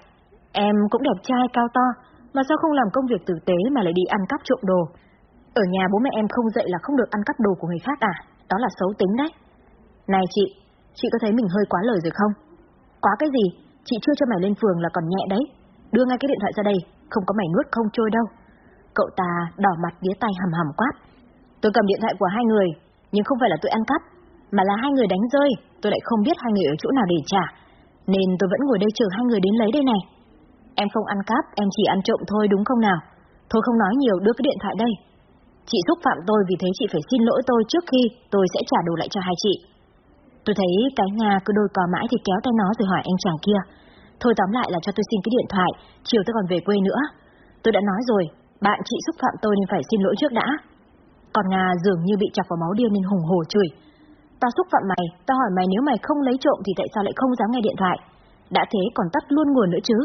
Em cũng đẹp trai, cao to, mà sao không làm công việc tử tế mà lại đi ăn cắp trộm đồ? Ở nhà bố mẹ em không dạy là không được ăn cắp đồ của người khác à? Đó là xấu tính đấy. Này chị, chị có thấy mình hơi quá lời rồi không? Quá cái gì? Chị chưa cho mày lên phường là còn nhẹ đấy. Đưa ngay cái điện thoại ra đây, không có mày nuốt không trôi đâu. Cậu ta đỏ mặt đĩa tay hầm hầm quát. Tôi cầm điện thoại của hai người, nhưng không phải là tôi ăn cắp, mà là hai người đánh rơi, tôi lại không biết hai người ở chỗ nào để trả. Nên tôi vẫn ngồi đây chờ hai người đến lấy đây này. Em không ăn cắp, em chỉ ăn trộm thôi đúng không nào? Thôi không nói nhiều, đưa cái điện thoại đây. Chị xúc phạm tôi vì thế chị phải xin lỗi tôi trước khi tôi sẽ trả đồ lại cho hai chị. Tôi thấy cái nhà cứ đôi cò mãi thì kéo tay nó rồi hỏi anh chàng kia. Thôi tóm lại là cho tôi xin cái điện thoại, chiều tôi còn về quê nữa. Tôi đã nói rồi, bạn chị xúc phạm tôi nên phải xin lỗi trước đã. Còn Nga dường như bị chọc vào máu điên nên hùng hổ chửi. Tao xúc phạm mày, tao hỏi mày nếu mày không lấy trộm thì tại sao lại không dám nghe điện thoại? Đã thế còn tắt luôn nguồn nữa chứ.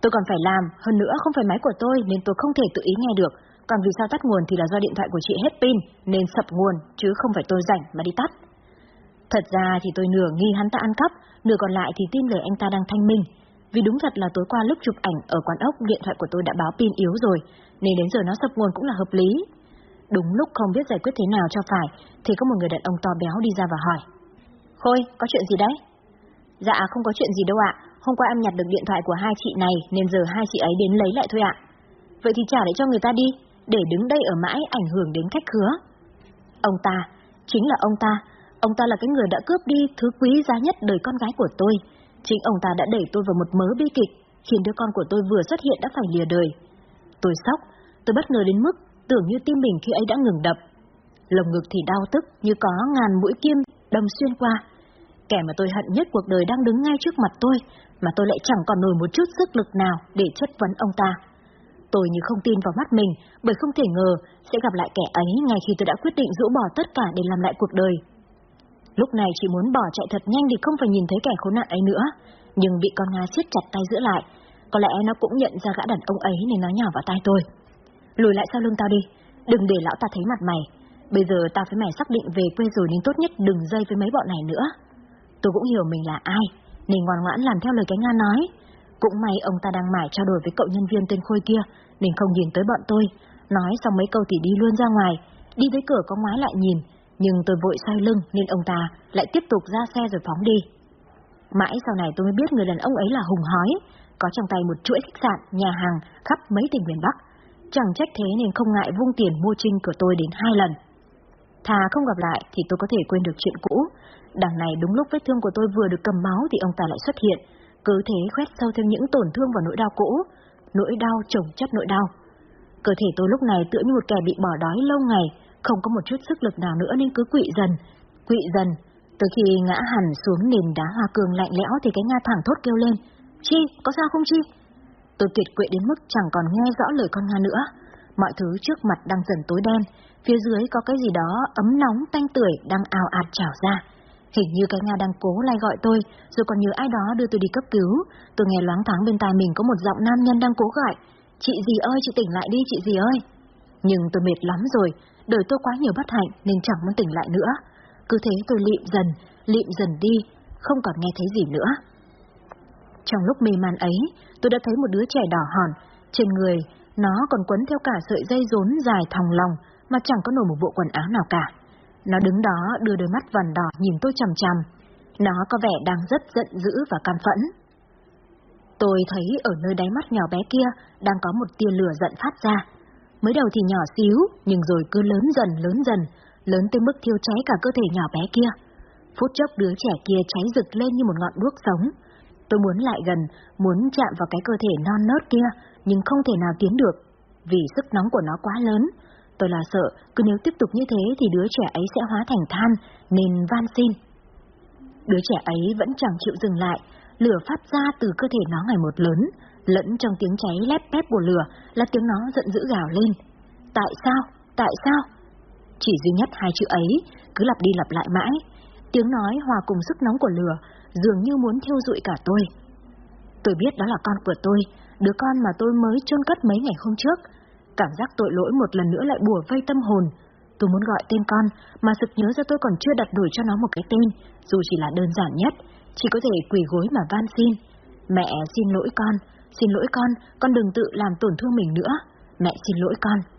Tôi còn phải làm, hơn nữa không phải máy của tôi nên tôi không thể tự ý nghe được. Còn vì sao tắt nguồn thì là do điện thoại của chị hết pin nên sập nguồn chứ không phải tôi rảnh mà đi tắt. Thật ra thì tôi nửa nghi hắn ta ăn cắp, nửa còn lại thì tin lời anh ta đang thanh minh. Vì đúng thật là tối qua lúc chụp ảnh ở quán ốc điện thoại của tôi đã báo pin yếu rồi, nên đến giờ nó sập nguồn cũng là hợp lý. Đúng lúc không biết giải quyết thế nào cho phải, thì có một người đàn ông to béo đi ra và hỏi. Khôi, có chuyện gì đấy? Dạ không có chuyện gì đâu ạ, hôm qua em nhặt được điện thoại của hai chị này nên giờ hai chị ấy đến lấy lại thôi ạ. Vậy thì trả lại cho người ta đi, để đứng đây ở mãi ảnh hưởng đến khách khứa. Ông ta, chính là ông ta, ông ta là cái người đã cướp đi thứ quý giá nhất đời con gái của tôi. Chính ông ta đã đẩy tôi vào một mớ bi kịch, khiến đứa con của tôi vừa xuất hiện đã phải lìa đời. Tôi sốc, tôi bất ngờ đến mức tưởng như tim mình khi ấy đã ngừng đập. Lồng ngực thì đau tức như có ngàn mũi kim đâm xuyên qua. Kẻ mà tôi hận nhất cuộc đời đang đứng ngay trước mặt tôi, mà tôi lại chẳng còn nổi một chút sức lực nào để chất vấn ông ta. Tôi như không tin vào mắt mình, bởi không thể ngờ sẽ gặp lại kẻ ấy ngay khi tôi đã quyết định rũ bỏ tất cả để làm lại cuộc đời. Lúc này chỉ muốn bỏ chạy thật nhanh để không phải nhìn thấy kẻ khốn nạn ấy nữa, nhưng bị con Nga siết chặt tay giữ lại. Có lẽ nó cũng nhận ra gã đàn ông ấy nên nó nhỏ vào tai tôi. Lùi lại sau lưng tao đi, đừng để lão ta thấy mặt mày. Bây giờ tao với mày xác định về quê rồi nên tốt nhất đừng dây với mấy bọn này nữa. Tôi cũng hiểu mình là ai, nên ngoan ngoãn làm theo lời cái Nga nói. Cũng may ông ta đang mải trao đổi với cậu nhân viên tên Khôi kia, nên không nhìn tới bọn tôi. Nói xong mấy câu thì đi luôn ra ngoài, đi tới cửa có ngoái lại nhìn, nhưng tôi vội xoay lưng nên ông ta lại tiếp tục ra xe rồi phóng đi. Mãi sau này tôi mới biết người đàn ông ấy là Hùng Hói, có trong tay một chuỗi khách sạn, nhà hàng khắp mấy tỉnh miền Bắc. chẳng trách thế nên không ngại vung tiền mua trinh của tôi đến hai lần. Thà không gặp lại thì tôi có thể quên được chuyện cũ. Đằng này đúng lúc vết thương của tôi vừa được cầm máu thì ông ta lại xuất hiện, cứ thế khoét sâu thêm những tổn thương vào nỗi đau cũ, nỗi đau chồng chất nỗi đau. Cơ thể tôi lúc này tựa như một kẻ bị bỏ đói lâu ngày, không có một chút sức lực nào nữa nên cứ quỵ dần, quỵ dần. Tới khi ngã hẳn xuống nền đá hoa cường lạnh lẽo thì cái Nga thẳng thốt kêu lên. Chi, có sao không Chi? Tôi tuyệt quệ đến mức chẳng còn nghe rõ lời con Nga nữa. Mọi thứ trước mặt đang dần tối đen, phía dưới có cái gì đó ấm nóng tanh tưởi đang ào ạt trào ra. Hình như cái Nga đang cố lai gọi tôi, rồi còn nhớ ai đó đưa tôi đi cấp cứu. Tôi nghe loáng thoáng bên tai mình có một giọng nam nhân đang cố gọi. Chị gì ơi, chị tỉnh lại đi, chị gì ơi. Nhưng tôi mệt lắm rồi, đời tôi quá nhiều bất hạnh nên chẳng muốn tỉnh lại nữa. Cứ thế tôi lịm dần, lịm dần đi, không còn nghe thấy gì nữa. Trong lúc mê man ấy, tôi đã thấy một đứa trẻ đỏ hòn, trên người nó còn quấn theo cả sợi dây rốn dài thòng lòng mà chẳng có nổi một bộ quần áo nào cả. Nó đứng đó đưa đôi mắt vằn đỏ nhìn tôi chằm chằm. Nó có vẻ đang rất giận dữ và cam phẫn. Tôi thấy ở nơi đáy mắt nhỏ bé kia đang có một tia lửa giận phát ra. Mới đầu thì nhỏ xíu, nhưng rồi cứ lớn dần lớn dần, lớn tới mức thiêu cháy cả cơ thể nhỏ bé kia. Phút chốc đứa trẻ kia cháy rực lên như một ngọn đuốc sống. Tôi muốn lại gần, muốn chạm vào cái cơ thể non nớt kia, nhưng không thể nào tiến được, vì sức nóng của nó quá lớn. Tôi là sợ, cứ nếu tiếp tục như thế thì đứa trẻ ấy sẽ hóa thành than, nên van xin. Đứa trẻ ấy vẫn chẳng chịu dừng lại, lửa phát ra từ cơ thể nó ngày một lớn, lẫn trong tiếng cháy lép bép của lửa là tiếng nó giận dữ gào lên. Tại sao? Tại sao? Chỉ duy nhất hai chữ ấy, cứ lặp đi lặp lại mãi. Tiếng nói hòa cùng sức nóng của lửa, dường như muốn thiêu rụi cả tôi. Tôi biết đó là con của tôi, đứa con mà tôi mới chôn cất mấy ngày hôm trước. Cảm giác tội lỗi một lần nữa lại bùa vây tâm hồn. Tôi muốn gọi tên con, mà sực nhớ ra tôi còn chưa đặt đổi cho nó một cái tên, dù chỉ là đơn giản nhất, chỉ có thể quỳ gối mà van xin. Mẹ xin lỗi con, xin lỗi con, con đừng tự làm tổn thương mình nữa. Mẹ xin lỗi con.